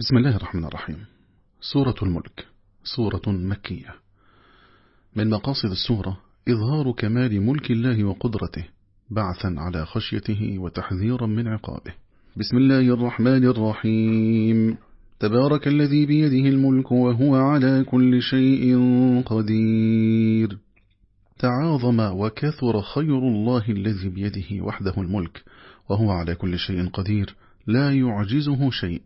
بسم الله الرحمن الرحيم. سورة الملك سورة مكية. من مقاصد السورة إظهار كمال ملك الله وقدرته بعثا على خشيته وتحذيرا من عقابه. بسم الله الرحمن الرحيم. تبارك الذي بيده الملك وهو على كل شيء قدير. تعاظم وكثر خير الله الذي بيده وحده الملك وهو على كل شيء قدير لا يعجزه شيء.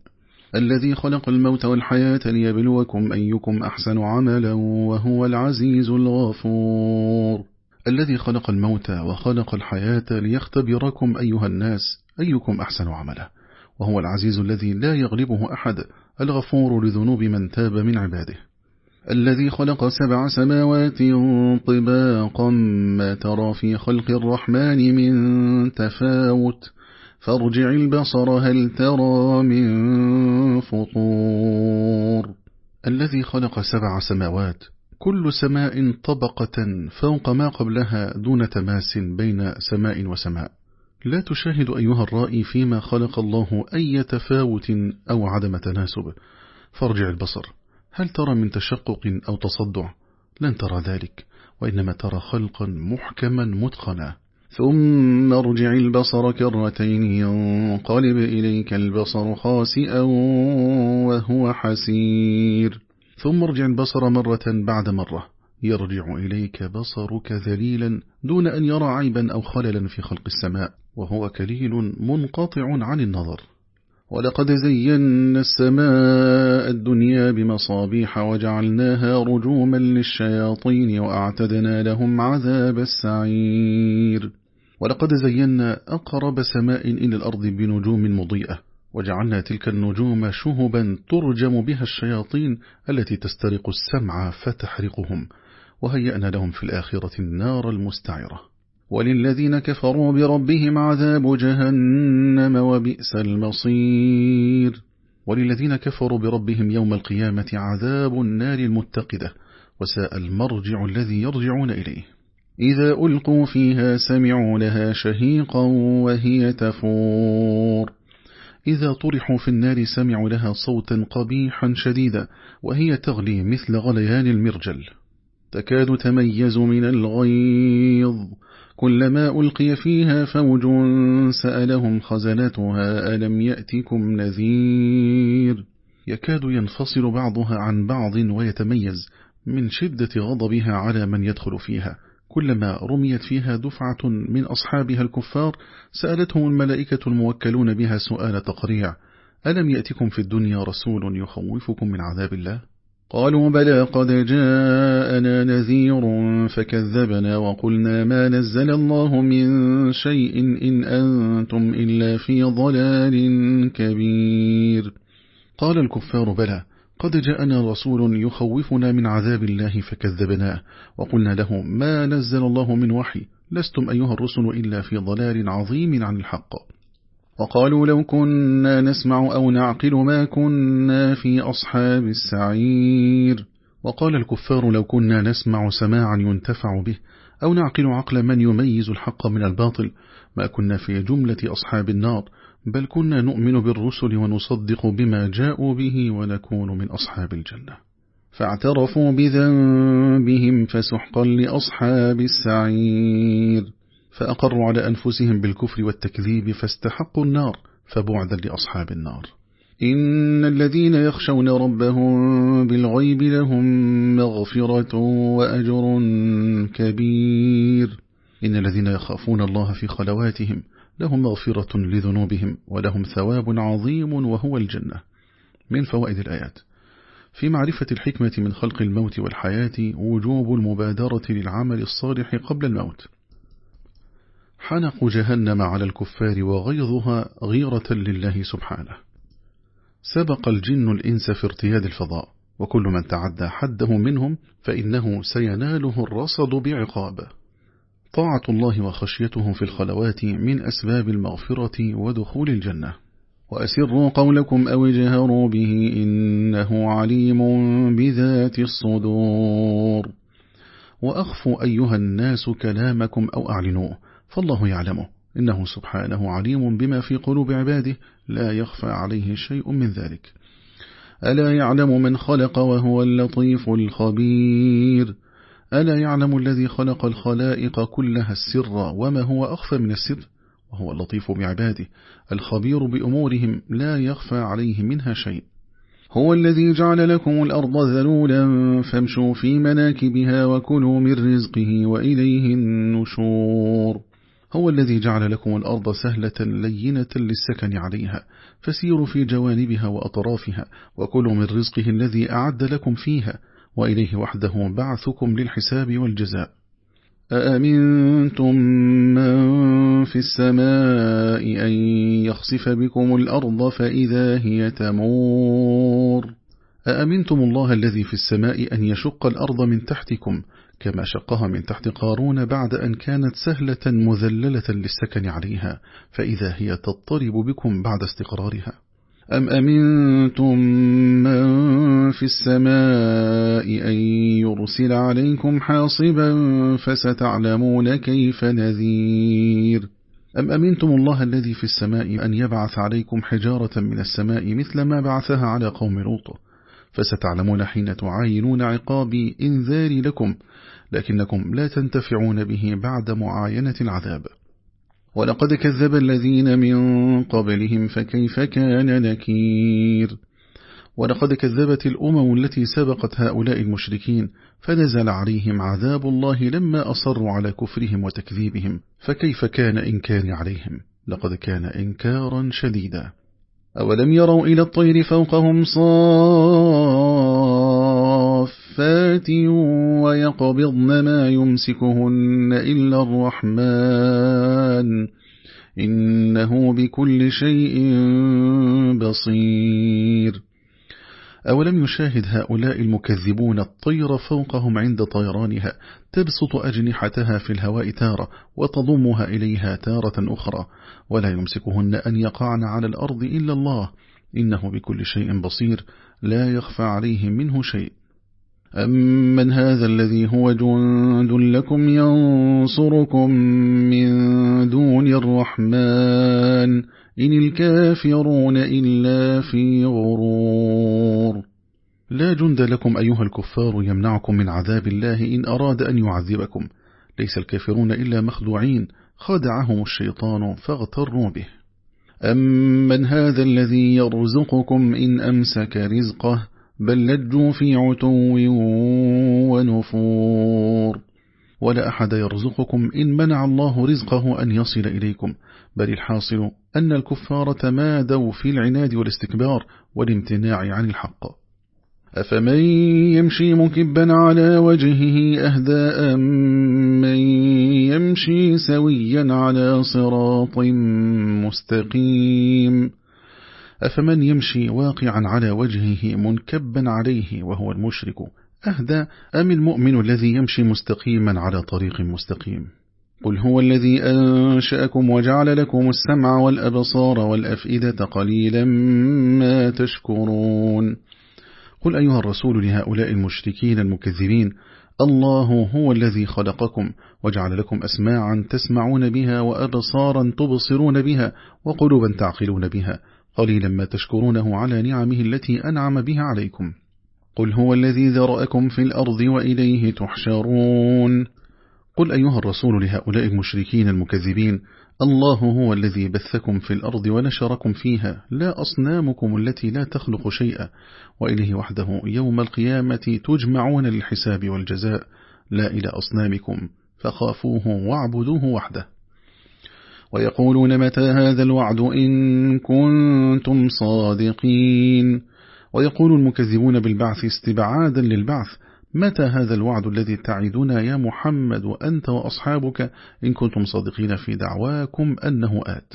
الذي خلق الموت والحياة ليبلوكم أيكم أحسن عملا وهو العزيز الغفور. الذي خلق الموت وخلق الحياة ليختبركم أيها الناس أيكم أحسن عملا وهو العزيز الذي لا يغلبه أحد الغفور لذنوب من تاب من عباده. الذي خلق سبع سماوات طباقا ما ترى في خلق الرحمن من تفاوت. فارجع البصر هل ترى من فطور. الذي خلق سبع سماوات كل سماء طبقة فوق ما قبلها دون تماس بين سماء وسماء. لا تشاهد أيها الرائي فيما خلق الله أي تفاوت أو عدم تناسب. فارجع البصر هل ترى من تشقق أو تصدع؟ لن ترى ذلك وإنما ترى خلقا محكما متقنا. ثم ارجع البصر كرتين ينقلب إليك البصر خاسئا وهو حسير. ثم ارجع البصر مرة بعد مرة. يرجع إليك بصرك ذليلا دون أن يرى عيبا أو خللا في خلق السماء وهو كليل منقطع عن النظر. ولقد زينا السماء الدنيا بمصابيح وجعلناها رجوما للشياطين وأعتدنا لهم عذاب السعير. ولقد زينا أقرب سماء إلى الأرض بنجوم مضيئة وجعلنا تلك النجوم شهبا ترجم بها الشياطين التي تسترق السمع فتحرقهم وهيأنا لهم في الآخرة النار المستعرة. وللذين كفروا بربهم عذاب جهنم وبئس المصير. وللذين كفروا بربهم يوم القيامة عذاب النار المتقدة وساء المرجع الذي يرجعون إليه. إذا ألقوا فيها سمعوا لها شهيقا وهي تفور. إذا طرحوا في النار سمعوا لها صوتا قبيحا شديدا وهي تغلي مثل غليان المرجل. تكاد تميز من الغيظ. كلما ألقي فيها فوج سألهم خزنتها ألم يأتكم نذير؟ يكاد ينفصل بعضها عن بعض ويتميز من شدة غضبها على من يدخل فيها. كلما رميت فيها دفعة من أصحابها الكفار سألتهم الملائكة الموكلون بها سؤال تقريع ألم يأتكم في الدنيا رسول يخوفكم من عذاب الله؟ قالوا بلى قد جاءنا نذير فكذبنا وقلنا ما نزل الله من شيء إن أنتم إلا في ضلال كبير. قال الكفار بلى قد جاءنا رسول يخوفنا من عذاب الله فكذبناه وقلنا له ما نزل الله من وحي لستم أيها الرسل إلا في ضلال عظيم عن الحق. وقالوا لو كنا نسمع أو نعقل ما كنا في أصحاب السعير. وقال الكفار لو كنا نسمع سماعا ينتفع به أو نعقل عقل من يميز الحق من الباطل ما كنا في جملة أصحاب النار بل كنا نؤمن بالرسل ونصدق بما جاءوا به ونكون من أصحاب الجنة. فاعترفوا بذنبهم فسحقا لأصحاب السعير. فأقروا على أنفسهم بالكفر والتكذيب فاستحقوا النار فبعدا لأصحاب النار. إن الذين يخشون ربهم بالغيب لهم مغفرة وأجر كبير. إن الذين يخافون الله في خلواتهم لهم مغفرة لذنوبهم ولهم ثواب عظيم وهو الجنة. من فوائد الآيات. في معرفة الحكمة من خلق الموت والحياة وجوب المبادرة للعمل الصالح قبل الموت. حنق جهنم على الكفار وغيظها غيرة لله سبحانه. سبق الجن الإنس في ارتياد الفضاء وكل من تعدى حده منهم فإنه سيناله الرصد بعقابه طاعة الله وخشيته في الخلوات من أسباب المغفرة ودخول الجنة. وأسروا قولكم أو اجهروا به إنه عليم بذات الصدور. وأخفوا أيها الناس كلامكم أو أعلنوه فالله يعلمه إنه سبحانه عليم بما في قلوب عباده لا يخفى عليه شيء من ذلك. ألا يعلم من خلق وهو اللطيف الخبير؟ ألا يعلم الذي خلق الخلائق كلها السر وما هو أخفى من السر؟ وهو اللطيف بعباده الخبير بأمورهم لا يخفى عليه منها شيء. هو الذي جعل لكم الأرض ذلولا فامشوا في مناكبها وكلوا من رزقه وإليه النشور. هو الذي جعل لكم الأرض سهلة لينة للسكن عليها فسيروا في جوانبها وأطرافها وكلوا من رزقه الذي أعد لكم فيها. وإليه وحده بعثكم للحساب والجزاء. أأمنتم من في السماء أن يخسف بكم الأرض فإذا هي تمور؟ أأمنتم الله الذي في السماء أن يشق الأرض من تحتكم كما شقها من تحت قارون بعد أن كانت سهلة مذللة للسكن عليها فإذا هي تضطرب بكم بعد استقرارها. أم أمنتم من في السماء أن يرسل عليكم حاصبا فستعلمون كيف نذير أم أمنتم الله الذي في السماء أن يبعث عليكم حجارة من السماء مثل ما بعثها على قوم لوط فستعلمون حين تعاينون عقابي إنذاري لكم لكنكم لا تنتفعون به بعد معاينة العذاب ولقد كذب الذين من قبلهم فكيف كان نكير؟ ولقد كذبت الأمم التي سبقت هؤلاء المشركين فنزل عليهم عذاب الله لما أصروا على كفرهم وتكذيبهم فكيف كان إنكار عليهم؟ لقد كان إنكارا شديدا. أولم يروا إلى الطير فوقهم صافات ويقبضن ما يمسكهن إلا الرحمن إنه بكل شيء بصير. أولم يشاهد هؤلاء المكذبون الطير فوقهم عند طيرانها تبسط أجنحتها في الهواء تارة وتضمها إليها تارة أخرى ولا يمسكهن أن يقعن على الأرض إلا الله إنه بكل شيء بصير لا يخفى عليه منه شيء أمن هذا الذي هو جند لكم ينصركم من دون الرحمن؟ إن الكافرون إلا في غرور. لا جند لكم أيها الكفار يمنعكم من عذاب الله إن أراد أن يعذبكم. ليس الكافرون إلا مخدوعين. خدعهم الشيطان فاغتروا به. أمن هذا الذي يرزقكم إن أمسك رزقه؟ بل لجوا في عتو ونفور. ولا أحد يرزقكم إن منع الله رزقه أن يصل إليكم. بل الحاصل أن الكفار تمادوا في العناد والاستكبار والامتناع عن الحق. أفمن يمشي مكبا على وجهه أهداء من يمشي سويا على صراط مستقيم. أفمن يمشي واقعا على وجهه منكبا عليه وهو المشرك؟ أهدى أم المؤمن الذي يمشي مستقيما على طريق مستقيم؟ قل هو الذي أنشأكم وجعل لكم السمع والأبصار والأفئدة قليلا ما تشكرون. قل أيها الرسول لهؤلاء المشركين المكذبين الله هو الذي خلقكم وجعل لكم أسماعا تسمعون بها وأبصارا تبصرون بها وقلوبا تعقلون بها. قليلا ما تشكرونه على نعمه التي أنعم بها عليكم. قل هو الذي ذرأكم في الأرض وإليه تحشرون. قل أيها الرسول لهؤلاء المشركين المكذبين الله هو الذي بثكم في الأرض ونشركم فيها لا أصنامكم التي لا تخلق شيئا وإليه وحده يوم القيامة تجمعون للحساب والجزاء لا إلى أصنامكم فخافوه واعبدوه وحده. ويقولون متى هذا الوعد إن كنتم صادقين؟ ويقول المكذبون بالبعث استبعادا للبعث متى هذا الوعد الذي تعدنا يا محمد وأنت وأصحابك إن كنتم صادقين في دعواكم أنه آت؟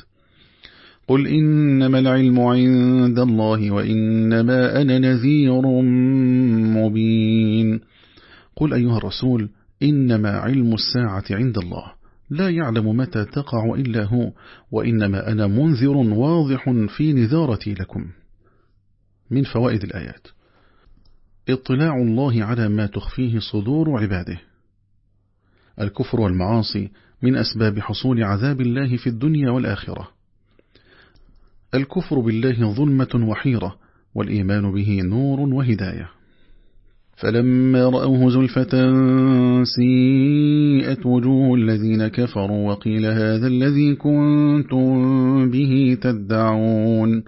قل إنما العلم عند الله وإنما أنا نذير مبين. قل أيها الرسول إنما علم الساعة عند الله. لا يعلم متى تقع إلا هو وإنما أنا منذر واضح في نذارتي لكم. من فوائد الآيات. اطلاع الله على ما تخفيه صدور عباده. الكفر والمعاصي من أسباب حصول عذاب الله في الدنيا والآخرة. الكفر بالله ظلمة وحيرة والإيمان به نور وهداية. فلما رأوه زلفة سيئت وجوه الذين كفروا وقيل هذا الذي كنتم به تدعون.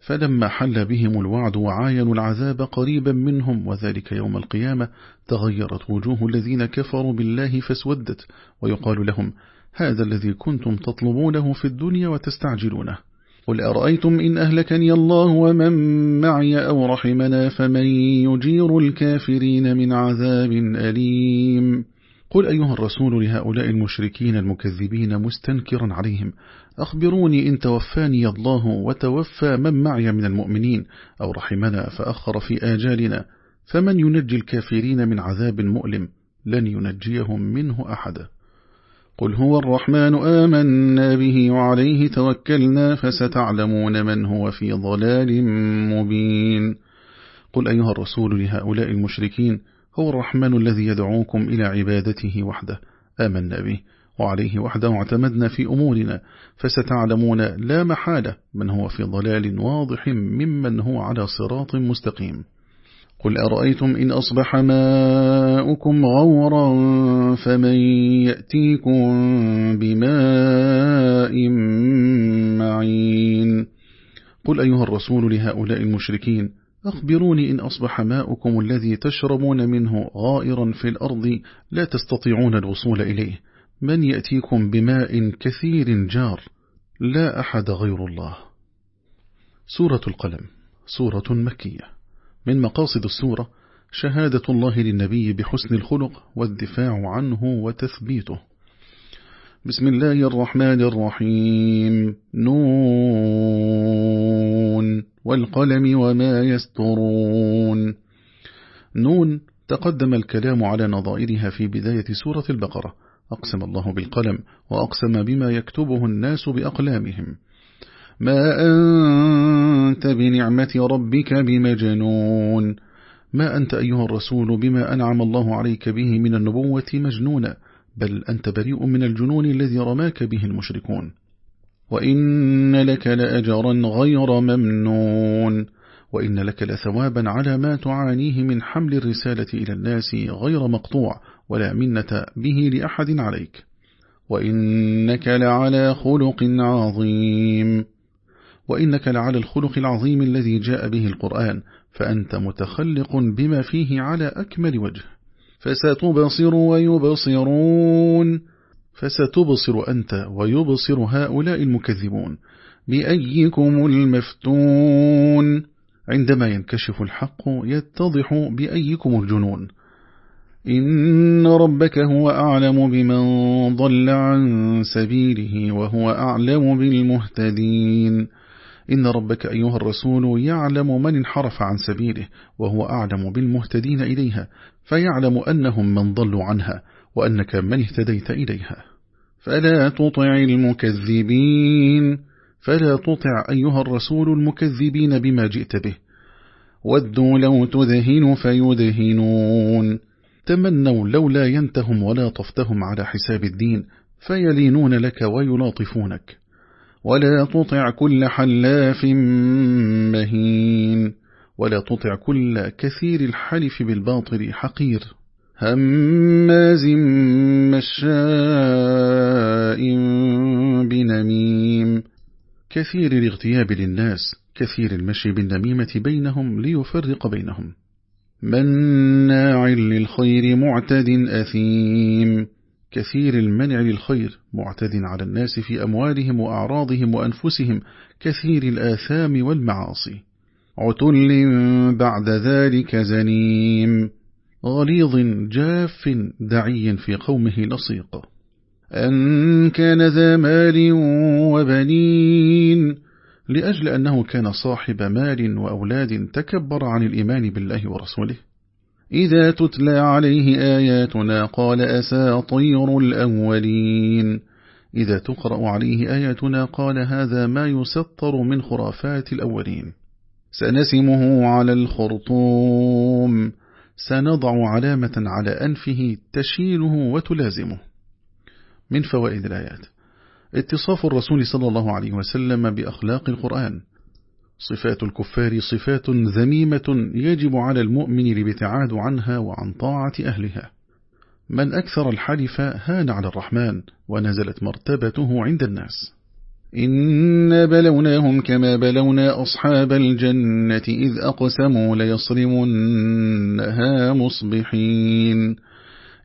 فلما حل بهم الوعد وعاينوا العذاب قريبا منهم وذلك يوم القيامة تغيرت وجوه الذين كفروا بالله فاسودت ويقال لهم هذا الذي كنتم تطلبونه في الدنيا وتستعجلونه. قل أرأيتم إن أهلكني الله ومن معي أو رحمنا فمن يجير الكافرين من عذاب أليم؟ قل أيها الرسول لهؤلاء المشركين المكذبين مستنكرا عليهم. أخبروني إن توفاني الله وتوفى من معي من المؤمنين أو رحمنا فأخر في آجالنا. فمن ينجي الكافرين من عذاب مؤلم؟ لن ينجيهم منه أحدا قل هو الرحمن آمنا به وعليه توكلنا فستعلمون من هو في ضلال مبين قل أيها الرسول لهؤلاء المشركين هو الرحمن الذي يدعوكم إلى عبادته وحده آمنا به وعليه وحده اعتمدنا في أمورنا فستعلمون لا محالة من هو في ضلال واضح ممن هو على صراط مستقيم قل أرأيتم إن أصبح ماؤكم غورا فمن يأتيكم بماء معين قل أيها الرسول لهؤلاء المشركين أخبروني إن أصبح ماؤكم الذي تشربون منه غائرا في الأرض لا تستطيعون الوصول إليه من يأتيكم بماء كثير جار لا أحد غير الله سورة القلم سورة مكية من مقاصد السورة شهادة الله للنبي بحسن الخلق والدفاع عنه وتثبيته. بسم الله الرحمن الرحيم. نون والقلم وما يسترون. نون تقدم الكلام على نظائرها في بداية سورة البقرة. أقسم الله بالقلم وأقسم بما يكتبه الناس بأقلامهم. ما أنت بنعمة ربك بمجنون. ما أنت أيها الرسول بما أنعم الله عليك به من النبوة مجنونا بل أنت بريء من الجنون الذي رماك به المشركون. وإن لك لأجرا غير ممنون. وإن لك لثوابا على ما تعانيه من حمل الرسالة إلى الناس غير مقطوع ولا منة به لأحد عليك. وإنك لعلى خلق عظيم. وإنك لعلى الخلق العظيم الذي جاء به القرآن فأنت متخلق بما فيه على أكمل وجه. فستبصر ويبصرون. فستبصر أنت ويبصر هؤلاء المكذبون. بأيكم المفتون. عندما ينكشف الحق يتضح بأيكم الجنون. إن ربك هو أعلم بمن ضل عن سبيله وهو أعلم بالمهتدين. إن ربك أيها الرسول يعلم من انحرف عن سبيله وهو أعلم بالمهتدين إليها فيعلم أنهم من ضلوا عنها وأنك من اهتديت إليها. فلا تطع المكذبين فلا تطع أيها الرسول المكذبين بما جئت به. ودوا لو تذهن فيدهنون. تمنوا لولا ينتهم ولا طفتهم على حساب الدين فيلينون لك ويلاطفونك. ولا تطع كل حلاف مهين ولا تطع كل كثير الحلف بالباطل حقير هماز مشاء بنميم كثير الاغتياب للناس كثير المشي بالنميمة بينهم ليفرق بينهم مناع للخير معتد أثيم كثير المنع للخير معتد على الناس في أموالهم وأعراضهم وأنفسهم كثير الآثام والمعاصي. عتل بعد ذلك زنيم. غليظ جاف دعي في قومه لصيق. أن كان ذا مال وبنين. لأجل أنه كان صاحب مال وأولاد تكبر عن الإيمان بالله ورسوله. إذا تتلى عليه آياتنا قال أساطير الأولين. إذا تقرأ عليه آياتنا قال هذا ما يسطر من خرافات الأولين. سنسمه على الخرطوم. سنضع علامة على أنفه تشيله وتلازمه. من فوائد الآيات. اتصاف الرسول صلى الله عليه وسلم بأخلاق القرآن. صفات الكفار صفات ذميمة يجب على المؤمن الابتعاد عنها وعن طاعة أهلها. من أكثر الحلف هان على الرحمن ونزلت مرتبته عند الناس. إنا بلوناهم كما بلونا أصحاب الجنة إذ أقسموا ليصرمنها مصبحين.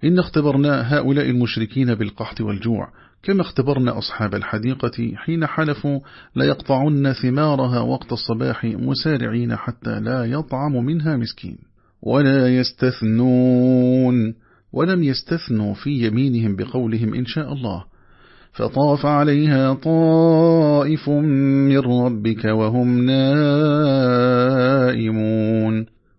إن اختبرنا هؤلاء المشركين بالقحط والجوع كما اختبرنا أصحاب الحديقة حين حلفوا ليقطعن ثمارها وقت الصباح مسارعين حتى لا يطعم منها مسكين. ولا يستثنون ولم يستثنوا في يمينهم بقولهم إن شاء الله. فطاف عليها طائف من ربك وهم نائمون.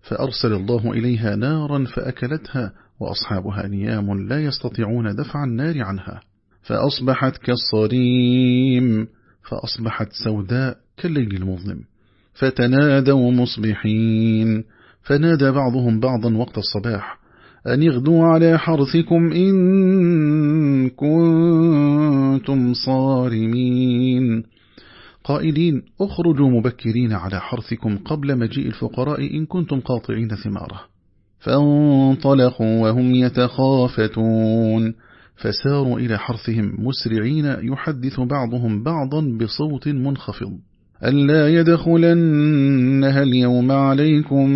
فأرسل الله إليها نارا فأكلتها وأصحابها نيام لا يستطيعون دفع النار عنها. فأصبحت كالصريم فأصبحت سوداء كالليل المظلم. فتنادوا مصبحين فنادى بعضهم بعضا وقت الصباح. أن اغدوا على حرثكم إن كنتم صارمين. قائلين اخرجوا مبكرين على حرثكم قبل مجيء الفقراء إن كنتم قاطعين ثماره. فانطلقوا وهم يتخافتون. فساروا إلى حرثهم مسرعين يحدث بعضهم بعضا بصوت منخفض. ألا يدخلنها اليوم عليكم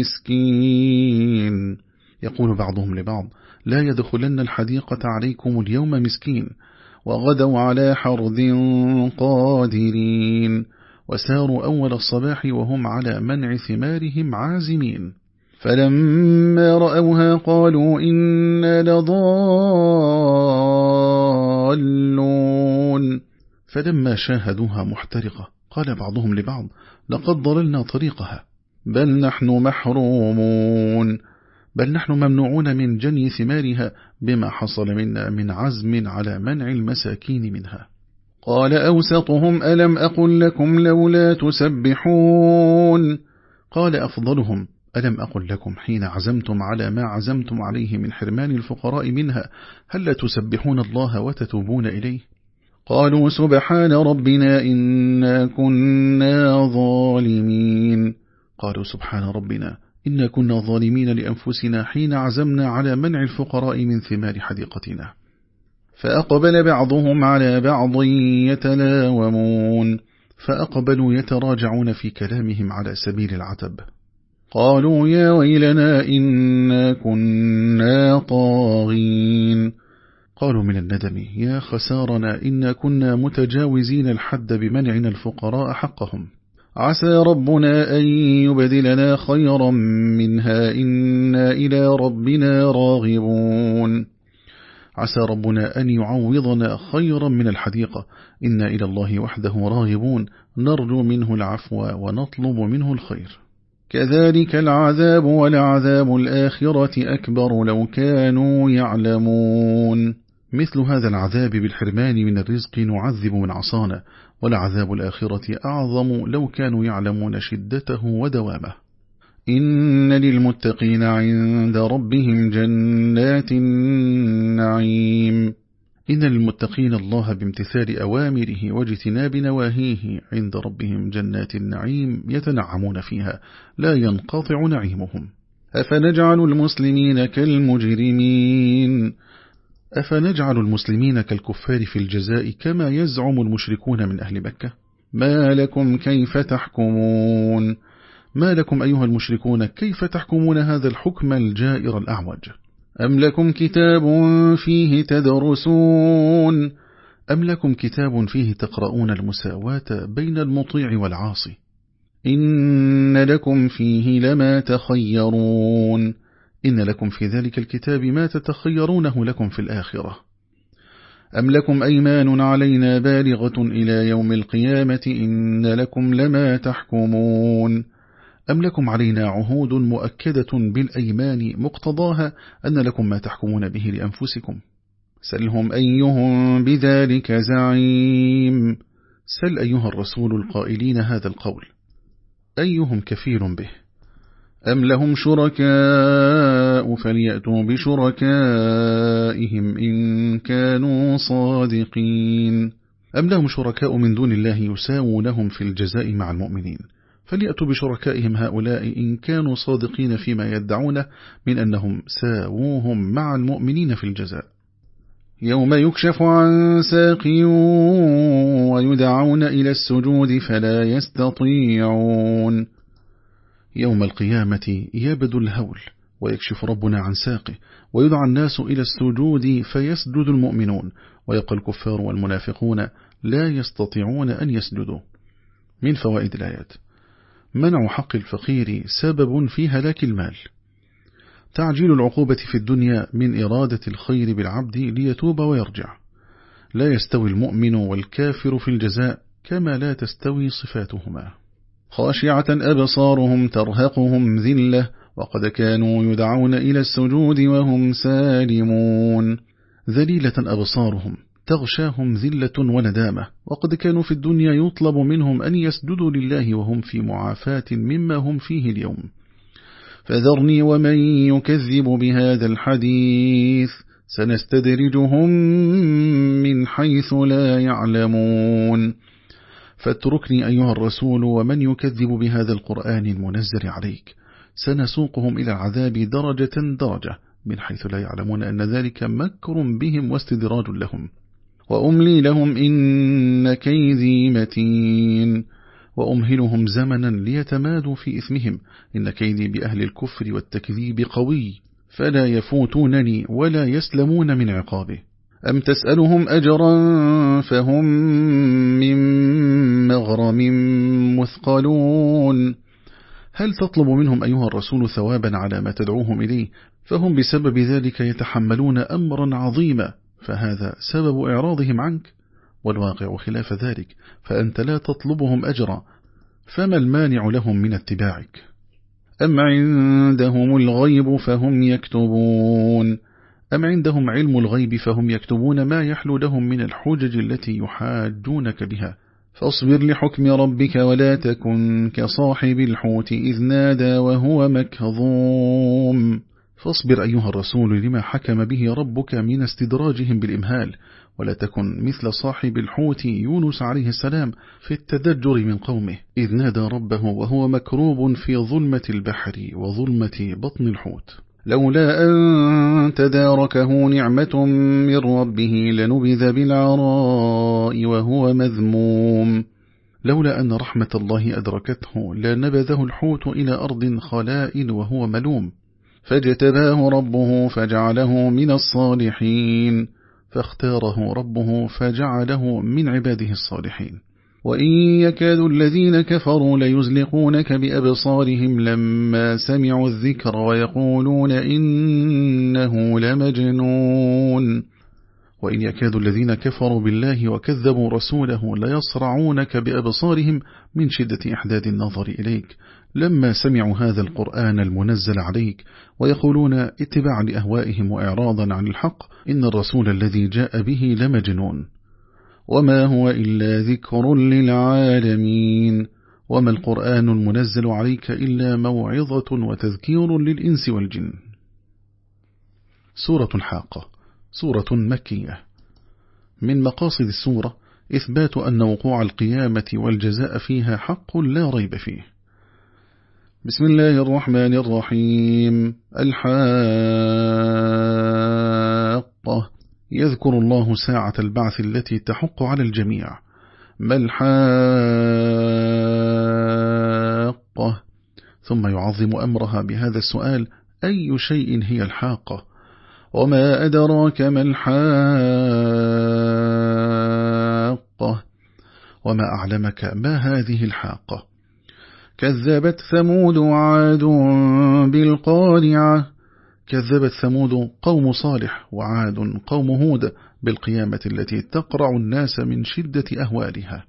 مسكين. يقول بعضهم لبعض لا يدخلن الحديقة عليكم اليوم مسكين. وغدوا على حرد قادرين. وساروا أول الصباح وهم على منع ثمارهم عازمين. فلما رأوها قالوا إنا لضالون. فلما شاهدوها محترقة قال بعضهم لبعض لقد ضللنا طريقها. بل نحن محرومون. بل نحن ممنوعون من جني ثمارها بما حصل منا من عزم على منع المساكين منها. قال أوسطهم ألم أقل لكم لولا تسبحون؟ قال أفضلهم ألم أقل لكم حين عزمتم على ما عزمتم عليه من حرمان الفقراء منها؟ هل تسبحون الله وتتوبون إليه؟ قالوا سبحان ربنا إنا كنا ظالمين. قالوا سبحان ربنا إنا كنا ظالمين لأنفسنا حين عزمنا على منع الفقراء من ثمار حديقتنا. فأقبل بعضهم على بعض يتلاومون. فأقبلوا يتراجعون في كلامهم على سبيل العتب. قالوا يا ويلنا إنا كنا طاغين. قالوا من الندم يا خسارنا إنا كنا متجاوزين الحد بمنعنا الفقراء حقهم. عسى ربنا أن يبدلنا خيرا منها إنا إلى ربنا راغبون. عسى ربنا أن يعوضنا خيرا من الحديقة إنا إلى الله وحده راغبون. نرجو منه العفو ونطلب منه الخير. كذلك العذاب ولعذاب الآخرة أكبر لو كانوا يعلمون. مثل هذا العذاب بالحرمان من الرزق نعذب من عصانا ولعذاب الآخرة أعظم لو كانوا يعلمون شدته ودوامه. إن للمتقين عند ربهم جنات النعيم. إن للمتقين الله بامتثال أوامره واجتناب نواهيه عند ربهم جنات النعيم يتنعمون فيها لا ينقطع نعيمهم. أفنجعل المسلمين كالمجرمين؟ أفنجعل المسلمين كالكفار في الجزاء كما يزعم المشركون من أهل مكة؟ ما لكم كيف تحكمون؟ ما لكم أيها المشركون كيف تحكمون هذا الحكم الجائر الأعوج؟ أم لكم كتاب فيه تدرسون؟ أم لكم كتاب فيه تقرؤون المساواة بين المطيع والعاصي؟ إن لكم فيه لما تخيرون. إن لكم في ذلك الكتاب ما تتخيرونه لكم في الآخرة. أم لكم أيمان علينا بالغة إلى يوم القيامة؟ إن لكم لما تحكمون. أم لكم علينا عهود مؤكدة بالأيمان مقتضاها أن لكم ما تحكمون به لأنفسكم. سلهم أيهم بذلك زعيم. سل أيها الرسول القائلين هذا القول. أيهم كفيل به؟ أم لهم شركاء فليأتوا بشركائهم إن كانوا صادقين. أم لهم شركاء من دون الله يساوونهم في الجزاء مع المؤمنين. فليأتوا بشركائهم هؤلاء إن كانوا صادقين فيما يدعون من أنهم ساووهم مع المؤمنين في الجزاء. يوم يكشف عن ساق ويدعون إلى السجود فلا يستطيعون. يوم القيامة يبدو الهول ويكشف ربنا عن ساقه ويدعى الناس إلى السجود فيسجد المؤمنون ويبقى الكفار والمنافقون لا يستطيعون أن يسجدوا. من فوائد الآيات؟ منع حق الفقير سبب في هلاك المال. تعجيل العقوبة في الدنيا من إرادة الخير بالعبد ليتوب ويرجع. لا يستوي المؤمن والكافر في الجزاء كما لا تستوي صفاتهما. خاشعة أبصارهم ترهقهم ذلة وقد كانوا يدعون إلى السجود وهم سالمون. ذليلة أبصارهم تغشاهم ذلة وندامة وقد كانوا في الدنيا يطلب منهم أن يسجدوا لله وهم في معافاة مما هم فيه اليوم. فذرني ومن يكذب بهذا الحديث سنستدرجهم من حيث لا يعلمون. فاتركني أيها الرسول ومن يكذب بهذا القرآن المنزل عليك سنسوقهم إلى العذاب درجة درجة من حيث لا يعلمون أن ذلك مكر بهم واستدراج لهم. وأملي لهم إن كيذي متين. وأمهلهم زمنا ليتمادوا في إثمهم. إن كيدي بأهل الكفر والتكذيب قوي فلا يفوتونني ولا يسلمون من عقابه. أم تسألهم أجرا فهم من مغرم مثقلون؟ هل تطلب منهم أيها الرسول ثوابا على ما تدعوهم إليه؟ فهم بسبب ذلك يتحملون أمرا عظيما. فهذا سبب إعراضهم عنك والواقع خلاف ذلك فأنت لا تطلبهم أجرا فما المانع لهم من اتباعك؟ أم عندهم الغيب فهم يكتبون؟ أم عندهم علم الغيب فهم يكتبون ما يحلو لهم من الحجج التي يحاجونك بها؟ فاصبر لحكم ربك ولا تكن كصاحب الحوت إذ نادى وهو مكظوم. فاصبر أيها الرسول لما حكم به ربك من استدراجهم بالإمهال ولا تكن مثل صاحب الحوت يونس عليه السلام في التدجر من قومه إذ نادى ربه وهو مكروب في ظلمة البحر وظلمة بطن الحوت. لولا أن تداركه نعمة من ربه لنبذ بالعراء وهو مذموم. لولا أن رحمة الله أدركته لنبذه الحوت إلى أرض خلاء وهو ملوم. فاجتباه ربه فجعله من الصالحين. فاختاره ربه فجعله من عباده الصالحين. وإن يكاد الذين كفروا ليزلقونك بأبصارهم لما سمعوا الذكر ويقولون إنه لمجنون. وإن يكاد الذين كفروا بالله وكذبوا رسوله ليصرعونك بأبصارهم من شدة إحداد النظر إليك. لما سمعوا هذا القرآن المنزل عليك ويقولون اتباعا لأهوائهم وإعراضا عن الحق إن الرسول الذي جاء به لمجنون. وما هو إلا ذكر للعالمين. وما القرآن المنزل عليك إلا موعظة وتذكير للإنس والجن. سورة الحاقة سورة مكية. من مقاصد السورة إثبات أن وقوع القيامة والجزاء فيها حق لا ريب فيه. بسم الله الرحمن الرحيم. الحاقة. يذكر الله ساعة البعث التي تحق على الجميع. ما الحاقة؟ ثم يعظم أمرها بهذا السؤال. أي شيء هي الحاقة؟ وما أدراك ما الحاقة؟ وما أعلمك ما هذه الحاقة؟ كذبت ثمود وعاد بالقارعة. كذبت ثمود قوم صالح وعاد قوم هود بالقيامة التي تقرع الناس من شدة أهوالها.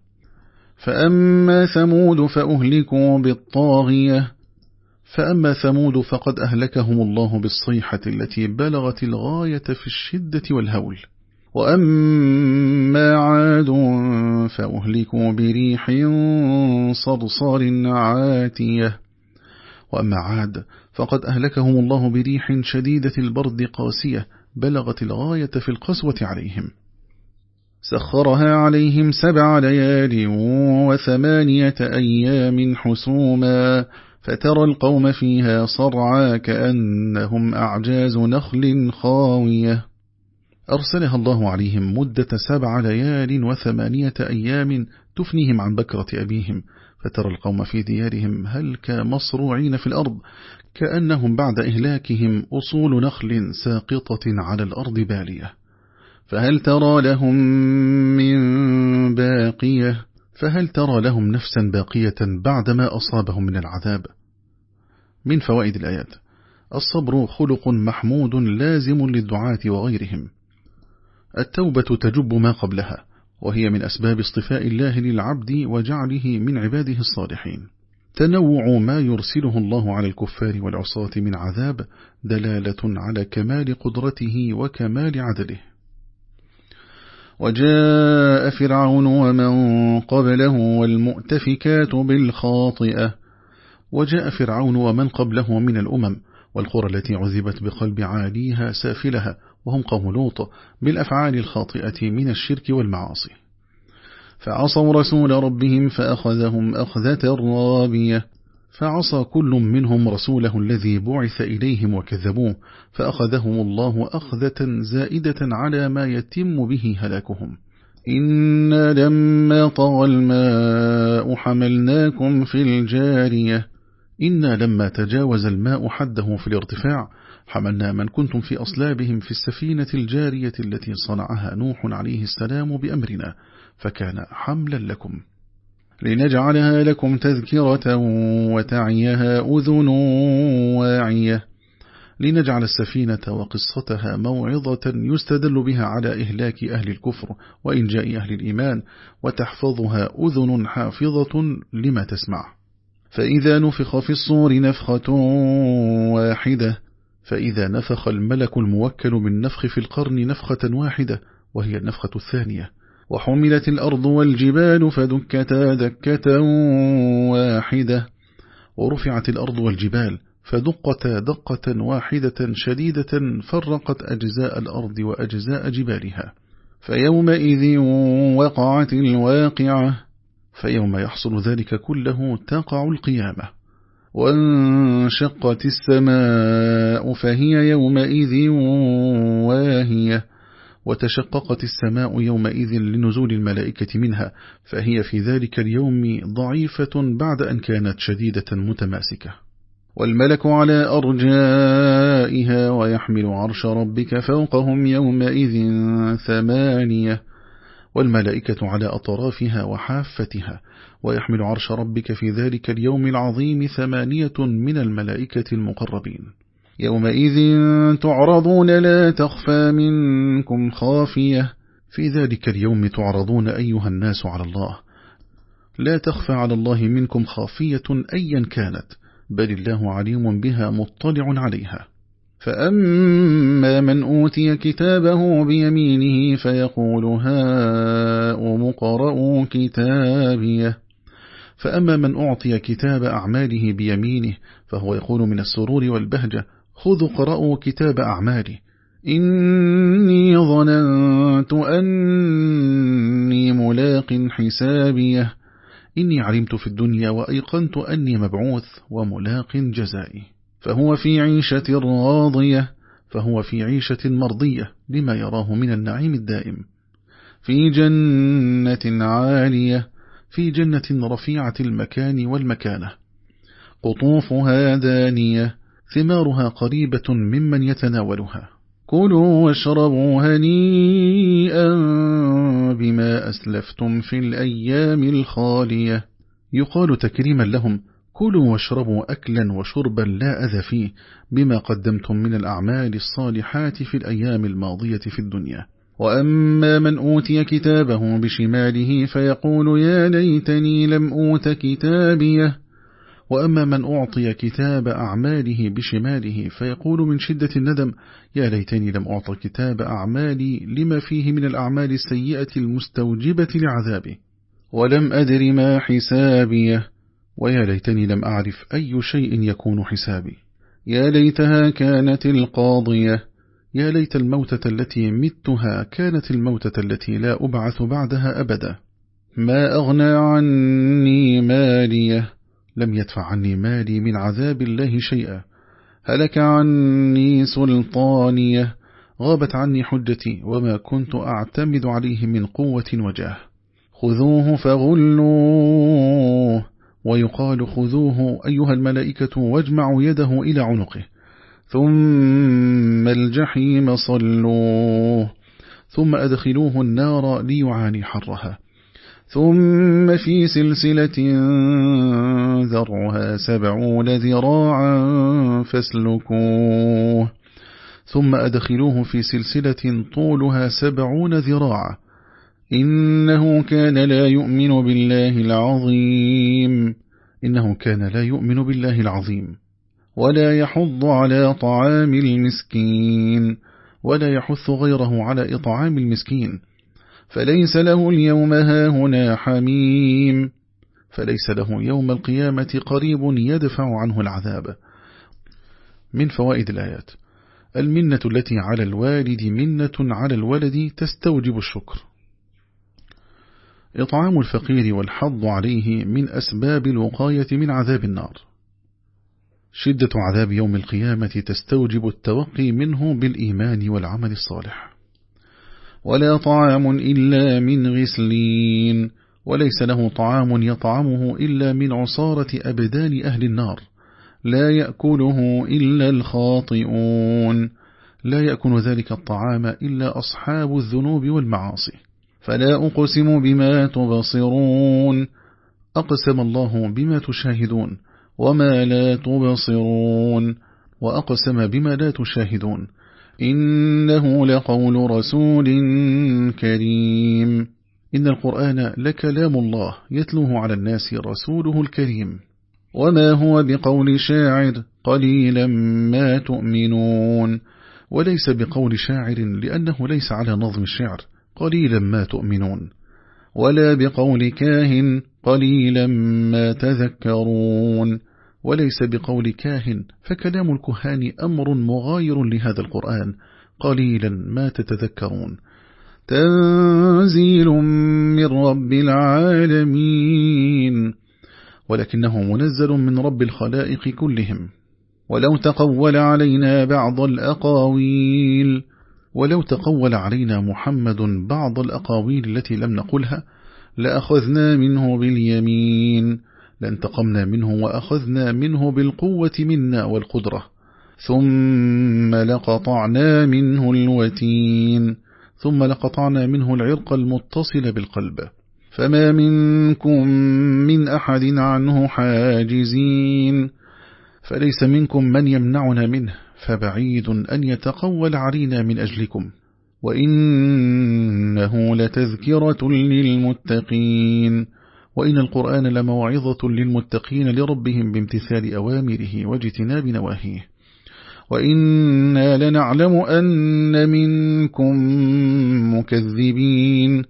فأما ثمود فأهلكوا بالطاغية. فأما ثمود فقد أهلكهم الله بالصيحة التي بلغت الغاية في الشدة والهول. وأما عاد فأهلكوا بريح صرصار عاتية. وأما عاد فقد أهلكهم الله بريح شديدة البرد قاسية بلغت الغاية في القسوة عليهم. سخرها عليهم سبع ليال وثمانية أيام حسوما فترى القوم فيها صرعا كأنهم أعجاز نخل خاوية. أرسلها الله عليهم مدة سبع ليال وثمانية أيام تفنيهم عن بكرة أبيهم. فترى القوم في ديارهم هل كمصروعين في الأرض كأنهم بعد إهلاكهم أصول نخل ساقطة على الأرض بالية. فهل ترى لهم من باقية؟ فهل ترى لهم نفسا باقية بعدما أصابهم من العذاب؟ من فوائد الآيات الصبر خلق محمود لازم للدعاة وغيرهم. التوبة تجب ما قبلها وهي من أسباب اصطفاء الله للعبد وجعله من عباده الصالحين. تنوع ما يرسله الله على الكفار والعصاة من عذاب دلالة على كمال قدرته وكمال عدله. وجاء فرعون ومن قبله والمؤتفكات بالخاطئة. وجاء فرعون ومن قبله من الأمم والقرى التي عذبت بقلب عاليها سافلها. وهم قوم لوط بالأفعال الخاطئة من الشرك والمعاصي. فعصوا رسول ربهم فأخذهم أخذة رابية. فعصى كل منهم رسوله الذي بعث إليهم وكذبوه فأخذهم الله أخذة زائدة على ما يتم به هلاكهم. إنا لما طغى الماء حملناكم في الجارية. إنا لما تجاوز الماء حده في الارتفاع حملنا من كنتم في أصلابهم في السفينة الجارية التي صنعها نوح عليه السلام بأمرنا فكان حملا لكم. لنجعلها لكم تذكرة وتعيها أذن واعية. لنجعل السفينة وقصتها موعظة يستدل بها على إهلاك أهل الكفر وإنجاء أهل الإيمان وتحفظها أذن حافظة لما تسمع. فإذا نفخ في الصور نفخة واحدة فإذا نفخ الملك الموكل بالنفخ في القرن نفخة واحدة وهي النفخة الثانية. وحملت الأرض والجبال فدكتا دكة واحدة. ورفعت الأرض والجبال فدقتا دقة واحدة شديدة فرقت أجزاء الأرض وأجزاء جبالها. فيومئذ وقعت الواقعة فيوم يحصل ذلك كله تقع القيامة. وانشقت السماء فهي يومئذ واهية. وتشققت السماء يومئذ لنزول الملائكة منها فهي في ذلك اليوم ضعيفة بعد أن كانت شديدة متماسكة. والملك على أرجائها ويحمل عرش ربك فوقهم يومئذ ثمانية والملائكة على أطرافها وحافتها. ويحمل عرش ربك في ذلك اليوم العظيم ثمانية من الملائكة المقربين. يومئذ تعرضون لا تخفى منكم خافية. في ذلك اليوم تعرضون أيها الناس على الله. لا تخفى على الله منكم خافية أيا كانت بل الله عليم بها مطلع عليها. فأما من أوتي كتابه بيمينه فيقول هاؤم قرءوا كتابيه. فأما من أعطي كتاب أعماله بيمينه فهو يقول من السرور والبهجة خذوا قرأوا كتاب أعمالي إني ظننت أني ملاق حسابيه. إني علمت في الدنيا وأيقنت أني مبعوث وملاق جزائي. فهو في عيشة راضية فهو في عيشة مرضية لما يراه من النعيم الدائم. في جنة عالية في جنة رفيعة المكان والمكانة. قطوفها دانية ثمارها قريبة ممن يتناولها. كلوا واشربوا هنيئا بما أسلفتم في الأيام الخالية. يقال تكريما لهم كلوا واشربوا أكلا وشربا لا أذى فيه بما قدمتم من الأعمال الصالحات في الأيام الماضية في الدنيا. وأما من أوتي كتابه بشماله فيقول يا ليتني لم أوت كتابيه. وأما من أعطي كتاب أعماله بشماله فيقول من شدة الندم يا ليتني لم أعطى كتاب أعمالي لما فيه من الأعمال السيئة المستوجبة لعذابه. ولم أدر ما حسابيه. ويا ليتني لم أعرف أي شيء يكون حسابي. يا ليتها كانت القاضية. يا ليت الموتة التي متها كانت الموتة التي لا أبعث بعدها أبدا. ما أغنى عني ماليه لم يدفع عني مالي من عذاب الله شيئا. هلك عني سلطانيه غابت عني حجتي وما كنت أعتمد عليه من قوة وجاه. خذوه فغلوه. ويقال خذوه أيها الملائكة واجمعوا يده إلى عنقه. ثم الجحيم صلوه ثم أدخلوه النار ليعاني حرها. ثم في سلسلة ذرعها سبعون ذراعا فاسلكوه. ثم أدخلوه في سلسلة طولها سبعون ذراعا. إنه كان لا يؤمن بالله العظيم. إنه كان لا يؤمن بالله العظيم. ولا يحض على طعام المسكين ولا يحث غيره على إطعام المسكين. فليس له اليوم هاهنا حميم. فليس له يوم القيامة قريب يدفع عنه العذاب. من فوائد الآيات. المنة التي على الوالد منة على الولد تستوجب الشكر. إطعام الفقير والحظ عليه من أسباب الوقاية من عذاب النار. شدة عذاب يوم القيامة تستوجب التوقي منه بالإيمان والعمل الصالح. ولا طعام إلا من غسلين وليس له طعام يطعمه إلا من عصارة أبدان أهل النار. لا يأكله إلا الخاطئون. لا يأكل ذلك الطعام إلا أصحاب الذنوب والمعاصي. فلا أقسم بما تبصرون. أقسم الله بما تشاهدون. وما لا تبصرون وأقسم بما لا تشاهدون إنه لقول رسول كريم إن القرآن لكلام الله يتلوه على الناس رسوله الكريم وما هو بقول شاعر قليلا ما تؤمنون وليس بقول شاعر لأنه ليس على نظم الشعر قليلا ما تؤمنون ولا بقول كاهن قليلا ما تذكرون وليس بقول كاهن فكلام الكهان أمر مغاير لهذا القرآن. قليلا ما تتذكرون. تنزيل من رب العالمين. ولكنه منزل من رب الخلائق كلهم. ولو تقول علينا بعض الأقاويل. ولو تقول علينا محمد بعض الأقاويل التي لم نقلها لأخذنا منه باليمين. لانتقمنا منه وأخذنا منه بالقوة منا والقدرة. ثم لقطعنا منه الوتين. ثم لقطعنا منه العرق المتصل بالقلب. فما منكم من أحد عنه حاجزين. فليس منكم من يمنعنا منه. فبعيد أن يتقول علينا من أجلكم. وإنه لتذكرة للمتقين. وإن القرآن لموعظة للمتقين لربهم بامتثال أوامره واجتناب نواهيه. وإنا لنعلم أن منكم مكذبين.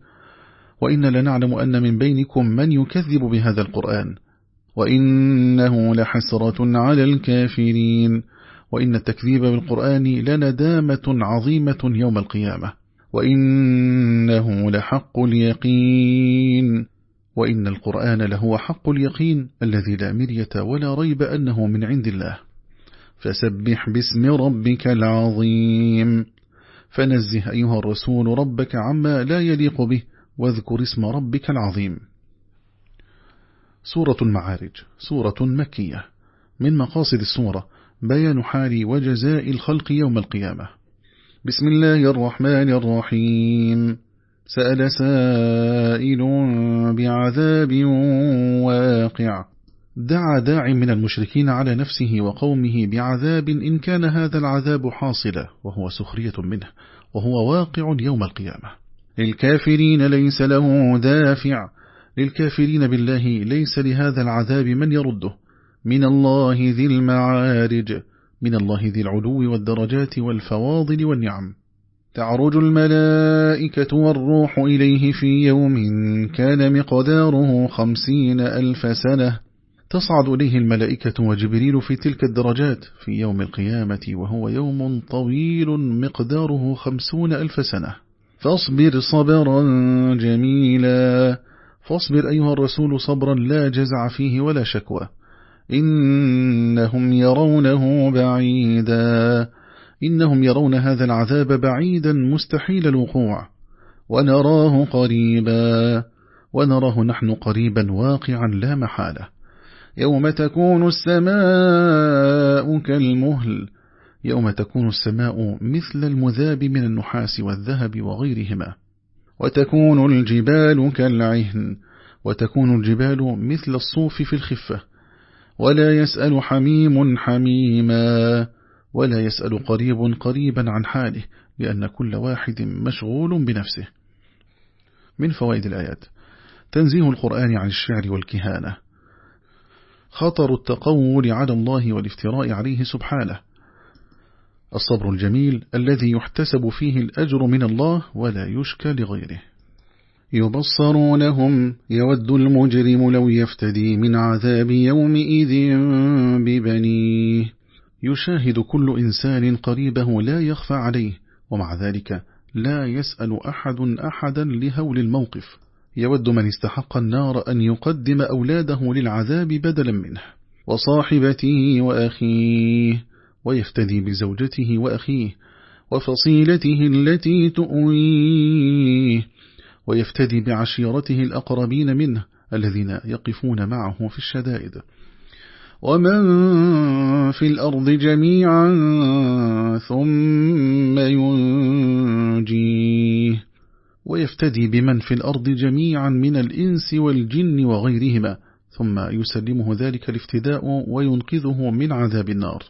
وإن لنعلم أن من بينكم من يكذب بهذا القرآن. وإنه لحسرة على الكافرين. وإن التكذيب بالقرآن لندامة عظيمة يوم القيامة. وإنه لحق اليقين. وإن القرآن لهو حق اليقين الذي لا مرية ولا ريب أنه من عند الله. فسبح باسم ربك العظيم. فنزه أيها الرسول ربك عما لا يليق به واذكر اسم ربك العظيم. سورة المعارج سورة مكية. من مقاصد السورة بيان حال وجزاء الخلق يوم القيامة. بسم الله الرحمن الرحيم. سأل سائل بعذاب واقع. دعا داع من المشركين على نفسه وقومه بعذاب إن كان هذا العذاب حاصلا وهو سخرية منه وهو واقع يوم القيامة. للكافرين ليس له دافع. للكافرين بالله ليس لهذا العذاب من يرده. من الله ذي المعارج. من الله ذي العلو والدرجات والفواضل والنعم. تعرج الملائكة والروح إليه في يوم كان مقداره خمسين ألف سنة. تصعد إليه الملائكة وجبريل في تلك الدرجات في يوم القيامة وهو يوم طويل مقداره خمسون ألف سنة. فاصبر صبرا جميلا. فاصبر أيها الرسول صبرا لا جزع فيه ولا شكوى. إنهم يرونه بعيدا. إنهم يرون هذا العذاب بعيدا مستحيل الوقوع. ونراه قريبا. ونراه نحن قريبا واقعا لا محالة. يوم تكون السماء كالمهل. يوم تكون السماء مثل المذاب من النحاس والذهب وغيرهما. وتكون الجبال كالعهن. وتكون الجبال مثل الصوف في الخفة. ولا يسأل حميم حميما. ولا يسأل قريب قريبا عن حاله لأن كل واحد مشغول بنفسه. من فوائد الآيات تنزيه القرآن عن الشعر والكهانة. خطر التقول على الله والافتراء عليه سبحانه. الصبر الجميل الذي يحتسب فيه الأجر من الله ولا يشكى لغيره. يبصرونهم يود المجرم لو يفتدي من عذاب يومئذ ببنيه. يشاهد كل إنسان قريبه لا يخفى عليه ومع ذلك لا يسأل أحد أحدا لهول الموقف. يود من استحق النار أن يقدم أولاده للعذاب بدلا منه. وصاحبته وأخيه ويفتدي بزوجته وأخيه وفصيلته التي تؤويه ويفتدي بعشيرته الأقربين منه الذين يقفون معه في الشدائد. ومن في الأرض جميعا ثم ينجيه. ويفتدي بمن في الأرض جميعا من الإنس والجن وغيرهما ثم يسلمه ذلك الافتداء وينقذه من عذاب النار.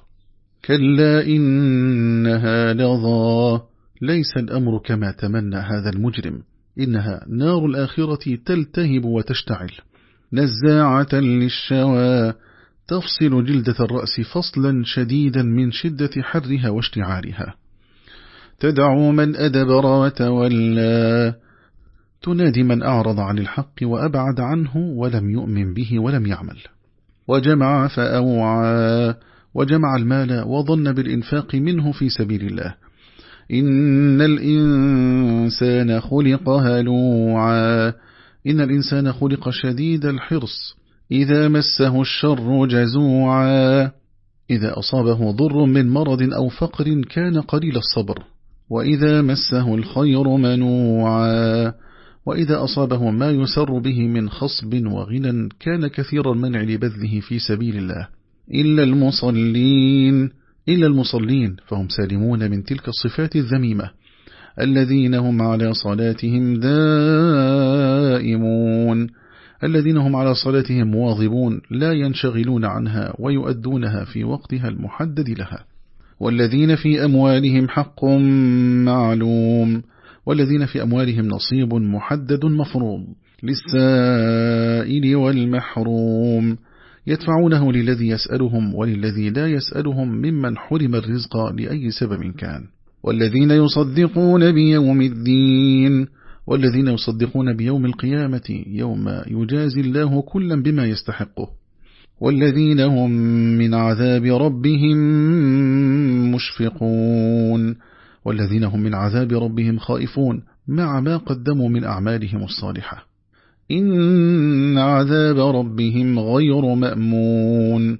كلا إنها لظى. ليس الأمر كما تمنى هذا المجرم. إنها نار الآخرة تلتهب وتشتعل. نزاعة للشوى. تفصل جلدة الرأس فصلا شديدا من شدة حرها واشتعالها تدعو من أدبر وتولى. تنادي من أعرض عن الحق وأبعد عنه ولم يؤمن به ولم يعمل. وجمع فأوعى. وجمع المال وظن بالإنفاق منه في سبيل الله. إن الإنسان خلق هلوعا. إن الإنسان خلق شديد الحرص. إذا مسه الشر جزوعا. إذا أصابه ضر من مرض أو فقر كان قليل الصبر. وإذا مسه الخير منوعا. وإذا أصابه ما يسر به من خصب وغنى كان كثير المنع لبذله في سبيل الله. إلا المصلين. إلا المصلين. فهم سالمون من تلك الصفات الذميمة. الذين هم على صلاتهم دائمون. الذين هم على صلاتهم مواظبون لا ينشغلون عنها ويؤدونها في وقتها المحدد لها. والذين في أموالهم حق معلوم. والذين في أموالهم نصيب محدد مفروض. للسائل والمحروم. يدفعونه للذي يسألهم وللذي لا يسألهم ممن حرم الرزق لأي سبب كان. والذين يصدقون بيوم الدين. والذين يصدقون بيوم القيامة يوم يجازي الله كلا بما يستحقه. والذين هم من عذاب ربهم مشفقون. والذين هم من عذاب ربهم خائفون مع ما قدموا من أعمالهم الصالحة. إن عذاب ربهم غير مأمون.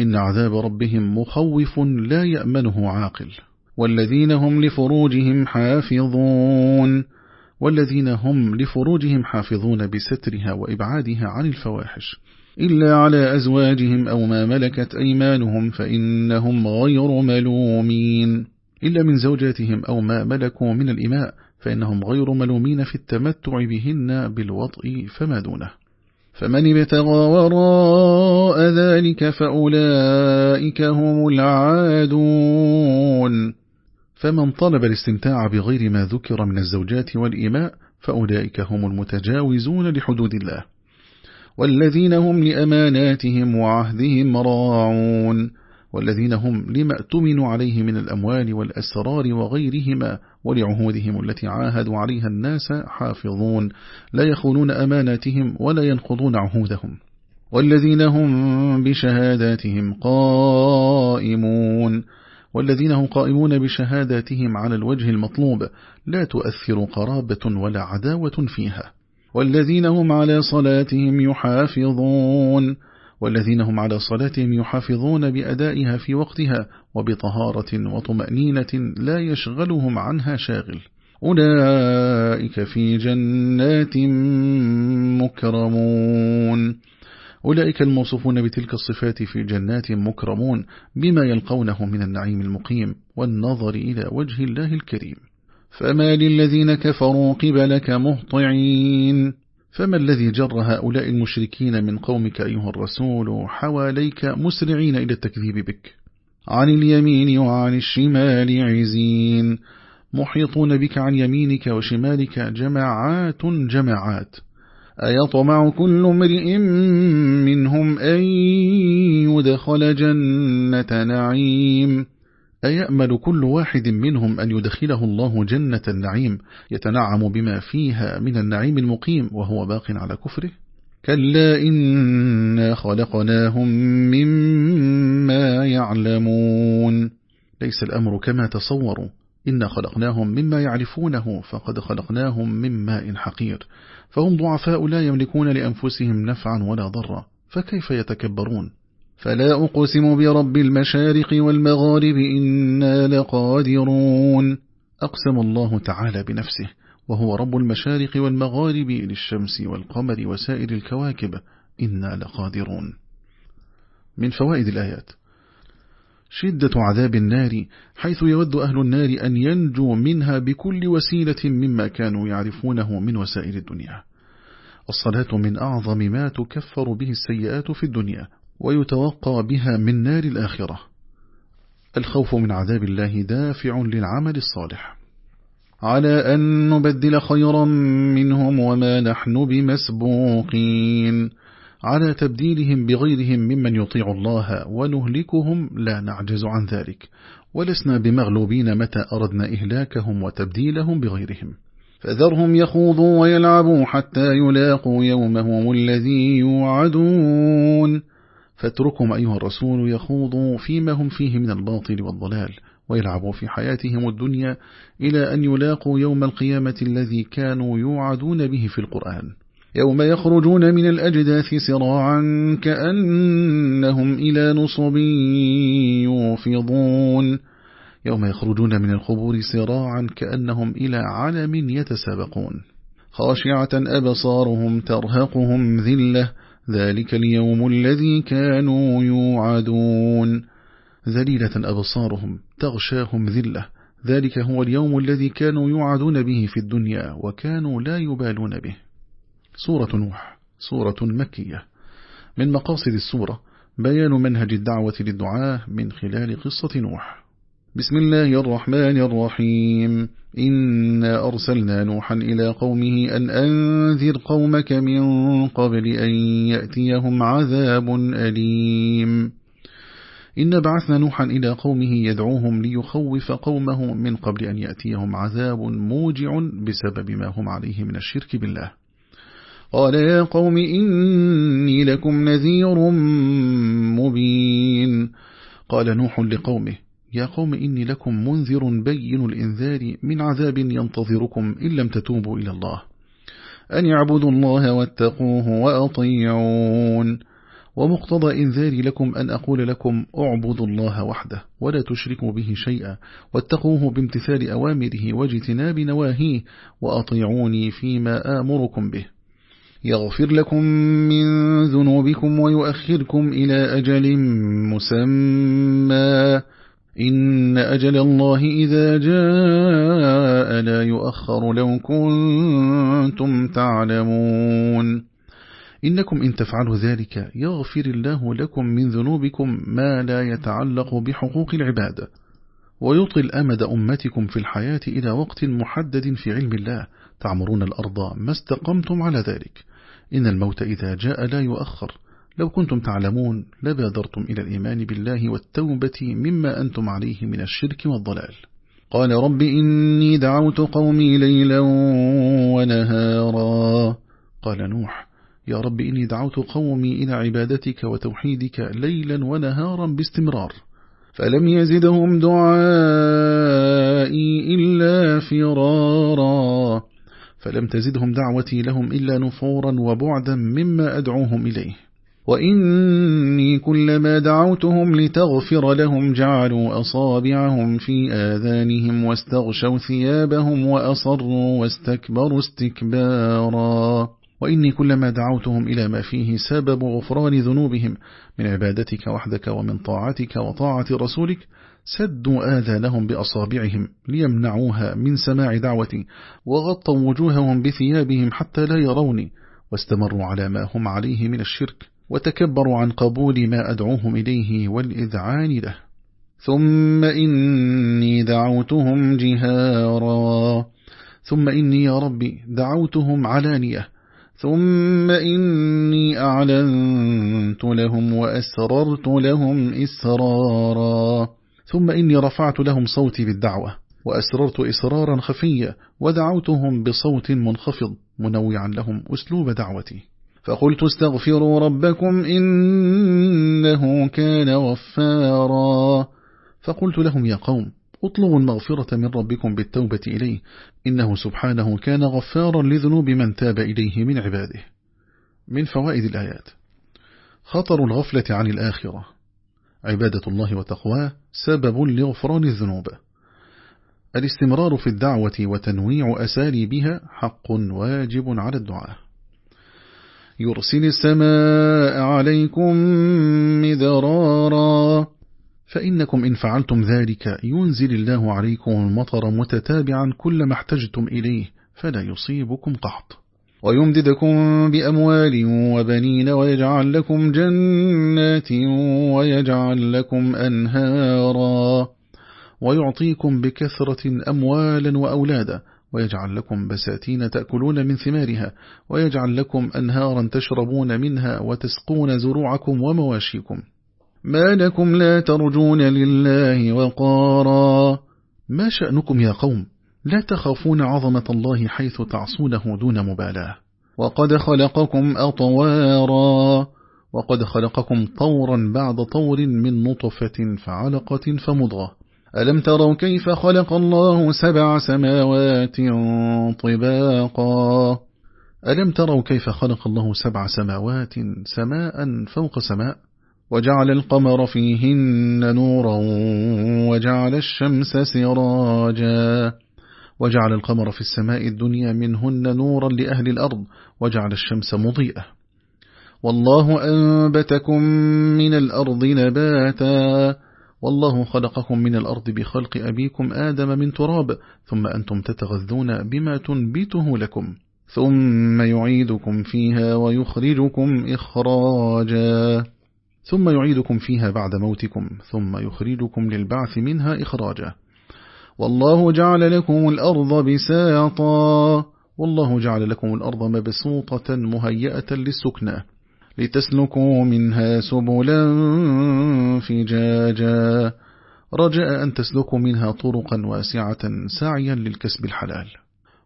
إن عذاب ربهم مخوف لا يأمنه عاقل. والذين هم لفروجهم حافظون. والذين هم لفروجهم حافظون بسترها وإبعادها عن الفواحش إلا على أزواجهم أو ما ملكت أيمانهم فإنهم غير ملومين إلا من زوجاتهم أو ما ملكوا من الإماء فإنهم غير ملومين في التمتع بهن بالوطء فما دونه. فمن ابتغى وراء ذلك فأولئك هم العادون. فمن طلب الاستمتاع بغير ما ذكر من الزوجات والإماء فأولئك هم المتجاوزون لحدود الله والذين هم لأماناتهم وعهدهم راعون والذين هم لما اؤتمنوا عليه من الأموال والأسرار وغيرهما ولعهودهم التي عاهدوا عليها الناس حافظون لا يخونون أماناتهم ولا ينقضون عهودهم والذين هم بشهاداتهم قائمون. والذين هم قائمون بشهاداتهم على الوجه المطلوب لا تؤثر قرابة ولا عداوة فيها. والذين هم على صلاتهم يحافظون والذين هم على صلاتهم يحافظون بأدائها في وقتها وبطهارة وطمأنينة لا يشغلهم عنها شاغل. أولئك في جنات مكرمون. أولئك الموصوفون بتلك الصفات في جنات مكرمون بما يلقونه من النعيم المقيم والنظر إلى وجه الله الكريم. فما للذين كفروا قبلك مهطعين. فما الذي جر هؤلاء المشركين من قومك أيها الرسول حواليك مسرعين إلى التكذيب بك؟ عن اليمين وعن الشمال عزين. محيطون بك عن يمينك وشمالك جماعات جماعات. أيطمع كل امرئ منهم أن يدخل جنة نعيم؟ أيأمل كل واحد منهم أن يدخله الله جنة النعيم يتنعم بما فيها من النعيم المقيم وهو باق على كفره؟ كلا إنا خلقناهم مما يعلمون. ليس الأمر كما تصوروا. إنا خلقناهم مما يعرفونه فقد خلقناهم من ماء حقير. فهم ضعفاء لا يملكون لأنفسهم نفعا ولا ضرا فكيف يتكبرون؟ فلا أقسم برب المشارق والمغارب إنا لقادرون. أقسم الله تعالى بنفسه وهو رب المشارق والمغارب للشمس والقمر وسائر الكواكب إنا لقادرون. من فوائد الآيات شدة عذاب النار حيث يود أهل النار أن ينجوا منها بكل وسيلة مما كانوا يعرفونه من وسائل الدنيا. الصلاة من أعظم ما تكفر به السيئات في الدنيا ويتوقى بها من نار الآخرة. الخوف من عذاب الله دافع للعمل الصالح. على أن نبدل خيرا منهم وما نحن بمسبوقين. على تبديلهم بغيرهم ممن يطيع الله ونهلكهم لا نعجز عن ذلك. ولسنا بمغلوبين متى أردنا إهلاكهم وتبديلهم بغيرهم. فذرهم يخوضوا ويلعبوا حتى يلاقوا يومهم الذي يوعدون. فاتركهم أيها الرسول يخوضوا فيما هم فيه من الباطل والضلال ويلعبوا في حياتهم الدنيا إلى أن يلاقوا يوم القيامة الذي كانوا يوعدون به في القرآن. يوم يخرجون من الأجداث سراعا كأنهم إلى نصب يوفضون. يوم يخرجون من القبور سراعا كأنهم إلى علم يتسابقون. خاشعة أبصارهم ترهقهم ذلة. ذلك اليوم الذي كانوا يوعدون. ذليلة أبصارهم تغشاهم ذلة. ذلك هو اليوم الذي كانوا يوعدون به في الدنيا وكانوا لا يبالون به. سورة نوح سورة مكية. من مقاصد السورة بيان منهج الدعوة للدعاء من خلال قصة نوح. بسم الله الرحمن الرحيم. إنا أرسلنا نوحا إلى قومه أن أنذر قومك من قبل أن يأتيهم عذاب أليم. إن بعثنا نوحا إلى قومه يدعوهم ليخوف قومه من قبل أن يأتيهم عذاب موجع بسبب ما هم عليه من الشرك بالله. قال يا قوم إني لكم نذير مبين. قال نوح لقومه يا قوم إني لكم منذر بين الإنذار من عذاب ينتظركم إن لم تتوبوا إلى الله. أن يعبدوا الله واتقوه وأطيعون. ومقتضى إنذاري لكم أن أقول لكم اعبدوا الله وحده ولا تشركوا به شيئا واتقوه بامتثال أوامره واجتناب نواهيه وأطيعوني فيما آمركم به. يغفر لكم من ذنوبكم ويؤخركم إلى أجل مسمى. إن أجل الله إذا جاء لا يؤخر لو كنتم تعلمون. إنكم إن تفعلوا ذلك يغفر الله لكم من ذنوبكم ما لا يتعلق بحقوق العباد ويطل أمد أمتكم في الحياة إلى وقت محدد في علم الله. تعمرون الأرض ما استقمتم على ذلك. إن الموت إذا جاء لا يؤخر. لو كنتم تعلمون لبادرتم إلى الإيمان بالله والتوبة مما أنتم عليه من الشرك والضلال. قال رب إني دعوت قومي ليلا ونهارا. قال نوح يا رب إني دعوت قومي إلى عبادتك وتوحيدك ليلا ونهارا باستمرار. فلم يزدهم دعائي إلا فرارا. فلم تزدهم دعوتي لهم إلا نفورا وبعدا مما أدعوهم إليه. وإني كلما دعوتهم لتغفر لهم جعلوا أصابعهم في آذانهم واستغشوا ثيابهم وأصروا واستكبروا استكبارا. وإني كلما دعوتهم إلى ما فيه سبب غفران ذنوبهم من عبادتك وحدك ومن طاعتك وطاعة رسولك سدوا آذانهم بأصابعهم ليمنعوها من سماع دعوتي وغطوا وجوههم بثيابهم حتى لا يروني واستمروا على ما هم عليه من الشرك وتكبروا عن قبول ما أدعوهم إليه والإذعان له. ثم إني دعوتهم جهارا. ثم إني يا ربي دعوتهم علانية. ثم إني أعلنت لهم وأسررت لهم إسرارا. ثم إني رفعت لهم صوتي بالدعوة وأسررت إسرارا خفيا ودعوتهم بصوت منخفض منوعا لهم أسلوب دعوتي. فقلت استغفروا ربكم إنه كان غفارا. فقلت لهم يا قوم اطلبوا المغفرة من ربكم بالتوبة إليه إنه سبحانه كان غفارا لذنوب من تاب إليه من عباده. من فوائد الآيات خطر الغفلة عن الآخرة. عبادة الله وتقواه سبب لغفران الذنوب. الاستمرار في الدعوة وتنويع أساليبها حق واجب على الدعاء. يرسل السماء عليكم مذرارا فإنكم إن فعلتم ذلك ينزل الله عليكم المطر متتابعا كلما احتجتم إليه فلا يصيبكم قحط. ويمددكم بأموال وبنين ويجعل لكم جنات ويجعل لكم أنهارا ويعطيكم بكثرة أموالا وأولادا ويجعل لكم بساتين تأكلون من ثمارها ويجعل لكم أنهارا تشربون منها وتسقون زروعكم ومواشيكم. ما لكم لا ترجون لله وقارا. ما شأنكم يا قوم؟ لا تخافون عظمة الله حيث تعصونه دون مبالاة. وقد خلقكم أطوارا. وقد خلقكم طورا بعد طور من نطفة فعلقة فمضغة. ألم تروا كيف خلق الله سبع سماوات طباقا؟ ألم تروا كيف خلق الله سبع سماوات سماء فوق سماء؟ وجعل القمر فيهن نورا وجعل الشمس سراجا. وجعل القمر في السماء الدنيا منهن نورا لأهل الأرض وجعل الشمس مضيئة. والله أنبتكم من الأرض نباتا. والله خلقكم من الأرض بخلق أبيكم آدم من تراب ثم أنتم تتغذون بما تنبته لكم. ثم يعيدكم فيها ويخرجكم إخراجا. ثم يعيدكم فيها بعد موتكم ثم يخرجكم للبعث منها إخراجا. والله جعل لكم الأرض بساطا. والله جعل لكم الأرض مبسوطة مهيئة للسكنة. لتسلكوا منها سبلا فجاجا. رجاء أن تسلكوا منها طرقا واسعة سعيا للكسب الحلال.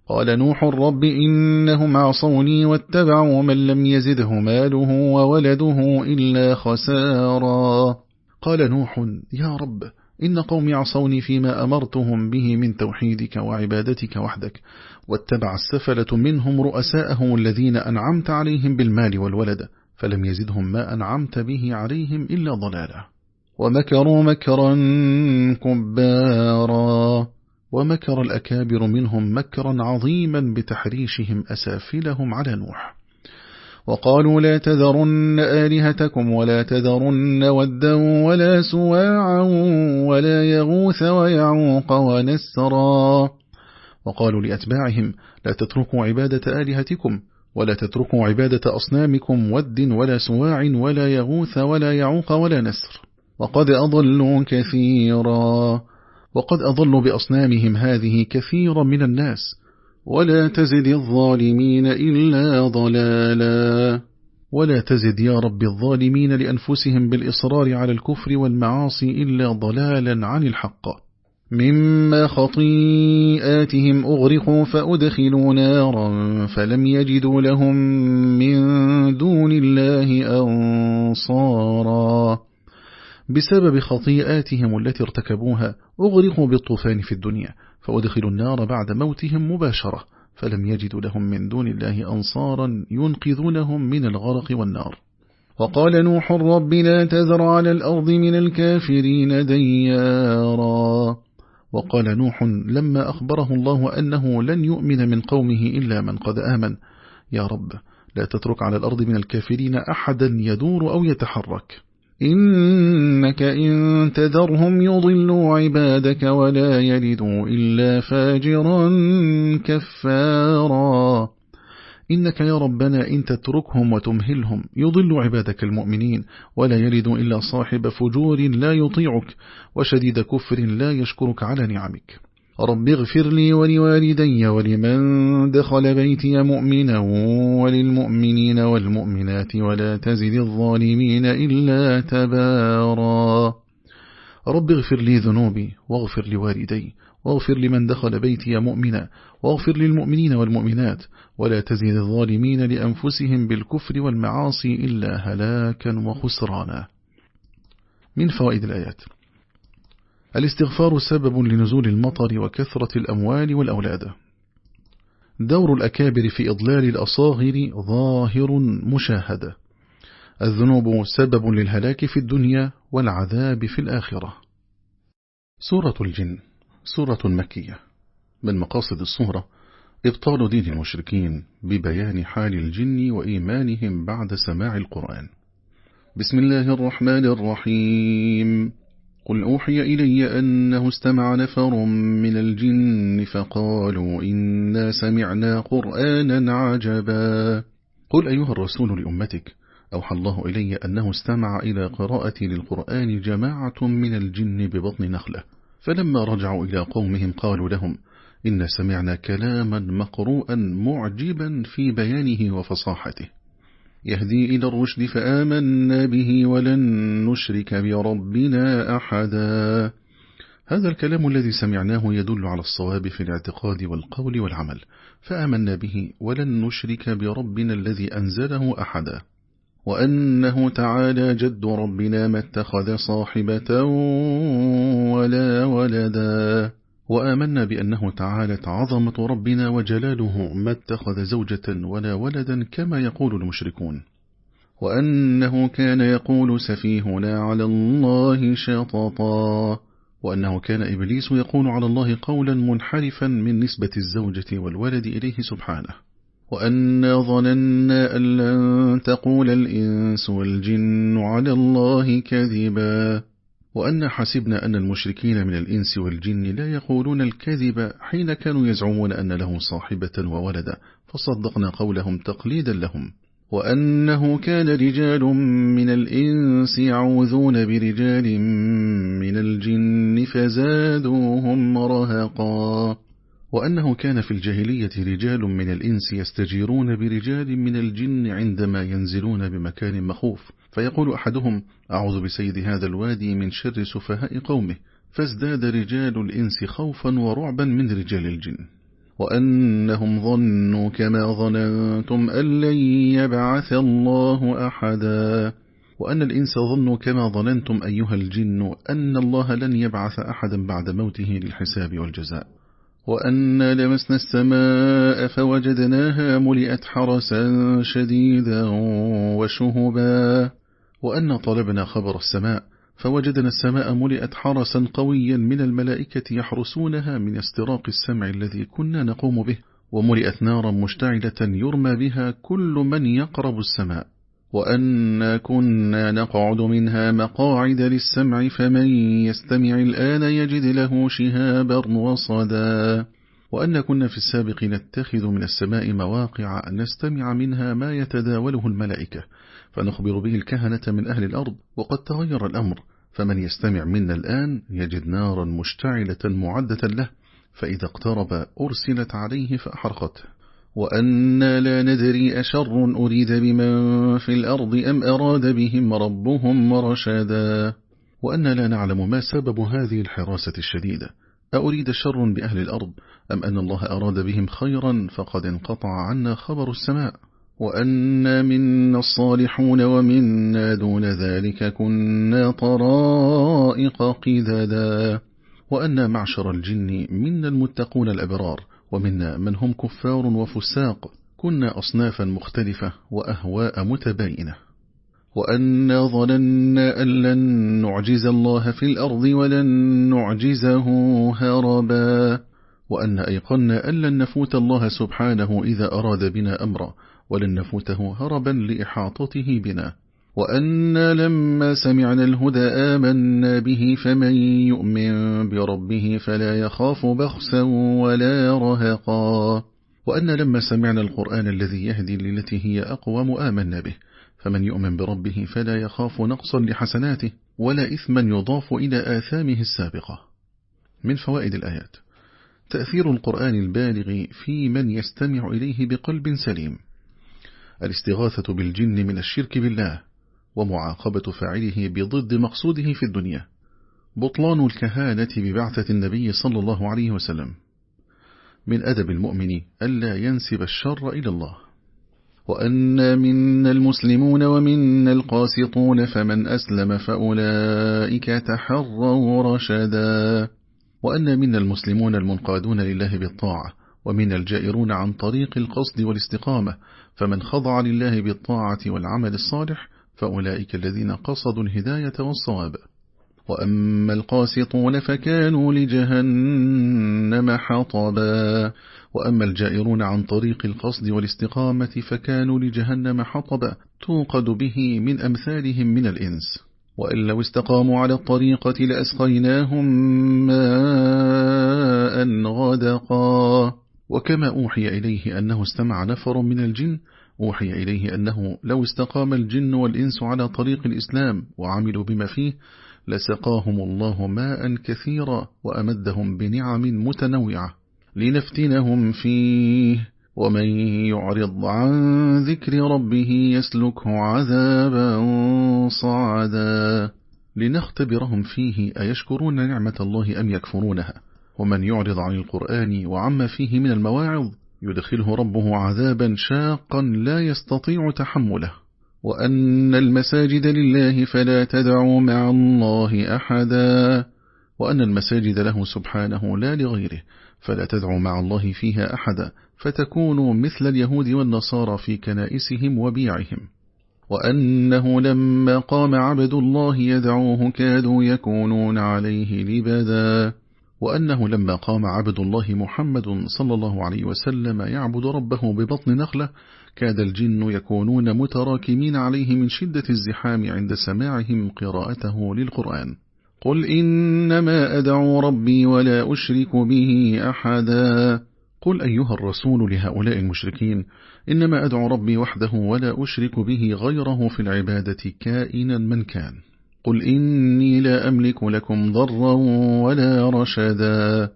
قال نوح الرب إنهم عصوني واتبعوا من لم يزده ماله وولده إلا خسارا. قال نوح يا رب إن قوم عصوني فيما أمرتهم به من توحيدك وعبادتك وحدك واتبع السفلة منهم رؤساءهم الذين أنعمت عليهم بالمال والولد فلم يزدهم ما أنعمت به عليهم إلا ضلالا. ومكروا مكرا كبارا ومكر الأكابر منهم مكرا عظيما بتحريشهم أسافلهم على نوح. وقالوا لا تذرن آلهتكم ولا تذرن ودا ولا سواعا ولا يغوث ويعوق ونسرا. وقالوا لأتباعهم لا تتركوا عبادة آلهتكم ولا تتركوا عبادة أصنامكم ود ولا سواع ولا يغوث ولا يعوق ولا نسر. وقد أضلوا كثيرا. وقد أضلوا بأصنامهم هذه كثيرا من الناس. ولا تزد الظالمين إلا ضلالا. ولا تزد يا رب الظالمين لأنفسهم بالإصرار على الكفر والمعاصي إلا ضلالا عن الحق. مما خطيئاتهم أغرقوا فأدخلوا نارا فلم يجدوا لهم من دون الله أنصارا. بسبب خطيئاتهم التي ارتكبوها أغرقوا بالطوفان في الدنيا. فأدخلوا النار بعد موتهم مباشرة فلم يجدوا لهم من دون الله أنصارا ينقذونهم من الغرق والنار. وقال نوح رب لا تذر على الأرض من الكافرين ديارا. وقال نوح لما أخبره الله أنه لن يؤمن من قومه إلا من قد آمن. يا رب لا تترك على الأرض من الكافرين أحدا يدور أو يتحرك. إنك إن تذرهم يضلوا عبادك ولا يلدوا إلا فاجرا كفارا. إنك يا ربنا إن تتركهم وتمهلهم يضل عبادك المؤمنين ولا يلد إلا صاحب فجور لا يطيعك وشديد كفر لا يشكرك على نعمك. رب اغفر لي ولوالدي ولمن دخل بيتي مؤمنا وللمؤمنين والمؤمنات ولا تزد الظالمين إلا تبارا. رب اغفر لي ذنوبي واغفر لوالدي واغفر لمن دخل بيتي مؤمنا واغفر للمؤمنين والمؤمنات ولا تزيد الظالمين لأنفسهم بالكفر والمعاصي إلا هلاكا وخسرانا. من فوائد الآيات. الاستغفار سبب لنزول المطر وكثرة الأموال والأولاد. دور الأكابر في إضلال الأصاغر ظاهر مشاهدة الذنوب سبب للهلاك في الدنيا والعذاب في الآخرة. سورة الجن سورة مكية. من مقاصد الصورة إبطال دين المشركين ببيان حال الجن وإيمانهم بعد سماع القرآن. بسم الله الرحمن الرحيم. قل أوحي إلي أنه استمع نفر من الجن فقالوا إنا سمعنا قرآنا عجبا. قل أيها الرسول لأمتك أوحى الله إلي أنه استمع إلى قراءة للقرآن جماعة من الجن ببطن نخلة. فلما رجعوا إلى قومهم قالوا لهم إن سمعنا كلاما مقروءا معجبا في بيانه وفصاحته. يهدي إلى الرشد فآمنا به ولن نشرك بربنا أحدا. هذا الكلام الذي سمعناه يدل على الصواب في الاعتقاد والقول والعمل فآمنا به ولن نشرك بربنا الذي أنزله أحدا. وأنه تعالى جد ربنا ما اتخذ صاحبة ولا ولدا. وآمنا بأنه تعالت عظمة ربنا وجلاله ما اتخذ زوجة ولا ولدا كما يقول المشركون وأنه كان يقول سفيهنا على الله شططا وأنه كان إبليس يقول على الله قولا منحرفا من نسبة الزوجة والولد إليه سبحانه وأنا ظننا أن لن تقول الإنس والجن على الله كذبا. وأن حسبنا أن المشركين من الإنس والجن لا يقولون الكذب حين كانوا يزعمون أن له صاحبة وولدا فصدقنا قولهم تقليدا لهم. وأنه كان رجال من الإنس يعوذون برجال من الجن فزادوهم رهقا. وأنه كان في الجاهلية رجال من الإنس يستجيرون برجال من الجن عندما ينزلون بمكان مخوف. فيقول أحدهم أعوذ بسيد هذا الوادي من شر سفهاء قومه فازداد رجال الإنس خوفا ورعبا من رجال الجن. وأنهم ظنوا كما ظننتم أن لن يبعث الله أحدا. وأن الإنس ظنوا كما ظننتم أيها الجن أن الله لن يبعث أحدا بعد موته للحساب والجزاء. وأنا لمسنا السماء فوجدناها ملئت حرسا شديدا وشهبا. وأن طلبنا خبر السماء فوجدنا السماء ملئت حرسا قويا من الملائكة يحرسونها من استراق السمع الذي كنا نقوم به وملئت نارا مشتعلة يرمى بها كل من يقرب السماء. وأنا كنا نقعد منها مقاعد للسمع فمن يستمع الآن يجد له شهابا وصدا وأن كنا في السابق نتخذ من السماء مواقع نستمع منها ما يتداوله الملائكة فنخبر به الكهنة من أهل الأرض وقد تغير الأمر فمن يستمع منا الآن يجد نارا مشتعلة معدة له فإذا اقترب أرسلت عليه فأحرقته. وأنا لا ندري أشر أريد بمن في الأرض أم أراد بهم ربهم رشدا وأن لا نعلم ما سبب هذه الحراسة الشديدة. أريد شر بأهل الأرض أم أن الله أراد بهم خيرا فقد انقطع عنا خبر السماء. وأنا منا الصالحون ومنا دون ذلك كنا طرائق قددا وأنا معشر الجن منا المتقون الأبرار ومنا من هم كفار وفساق كنا أصنافا مختلفة وأهواء متباينة وأنا ظننا أن لن نعجز الله في الأرض ولن نعجزه هربا وأن أيقنا أن لن نفوت الله سبحانه إذا أراد بنا أمرا ولن نفوته هربا لإحاطته بنا. وأنا لما سمعنا الهدى آمنا به فمن يؤمن بربه فلا يخاف بخسا ولا رهقا. وأن لما سمعنا القرآن الذي يهدي للتي هي أقوم آمنا به. فمن يؤمن بربه فلا يخاف نقصا لحسناته ولا إثما يضاف إلى آثامه السابقة. من فوائد الآيات. تأثير القرآن البالغ في من يستمع إليه بقلب سليم. الاستغاثة بالجن من الشرك بالله ومعاقبة فاعله بضد مقصوده في الدنيا. بطلان الكهانة ببعثة النبي صلى الله عليه وسلم. من أدب المؤمن ألا ينسب الشر إلى الله. وأنا منا المسلمون ومنا القاسطون فمن أسلم فأولئك تحروا رشدا. وأن منا المسلمون المنقادون لله بالطاعة ومن الجائرون عن طريق القصد والاستقامة فمن خضع لله بالطاعة والعمل الصالح فأولئك الذين قصدوا الهداية والصواب. وأما القاسطون فكانوا لجهنم حطبا. وأما الجائرون عن طريق القصد والاستقامة فكانوا لجهنم حطبا توقد به من أمثالهم من الإنس. وإن لو استقاموا على الطريقة لأسقيناهم ماء غدقا. وكما أوحي إليه أنه استمع نفر من الجن أوحي إليه أنه لو استقام الجن والإنس على طريق الإسلام وعملوا بما فيه لسقاهم الله ماء كثيرا وأمدهم بنعم متنوعة. لنفتنهم فيه ومن يعرض عن ذكر ربه يسلكه عذابا صعدا. لنختبرهم فيه أيشكرون نعمة الله أم يكفرونها؟ ومن يعرض عن القرآن وعما فيه من المواعظ يدخله ربه عذابا شاقا لا يستطيع تحمله. وأن المساجد لله فلا تدعوا مع الله أحدا. وأن المساجد له سبحانه لا لغيره فلا تدعوا مع الله فيها أحدا. فتكونوا مثل اليهود والنصارى في كنائسهم وبيعهم. وأنه لما قام عبد الله يدعوه كادوا يكونون عليه لبدا. وأنه لما قام عبد الله محمد صلى الله عليه وسلم يعبد ربه ببطن نخلة كاد الجن يكونون متراكمين عليه من شدة الزحام عند سماعهم قراءته للقرآن. قل إنما أدعو ربي ولا أشرك به أحدا. قل أيها الرسول لهؤلاء المشركين إنما أدعو ربي وحده ولا أشرك به غيره في العبادة كائنا من كان. قل إني لا أملك لكم ضرا ولا رشدا.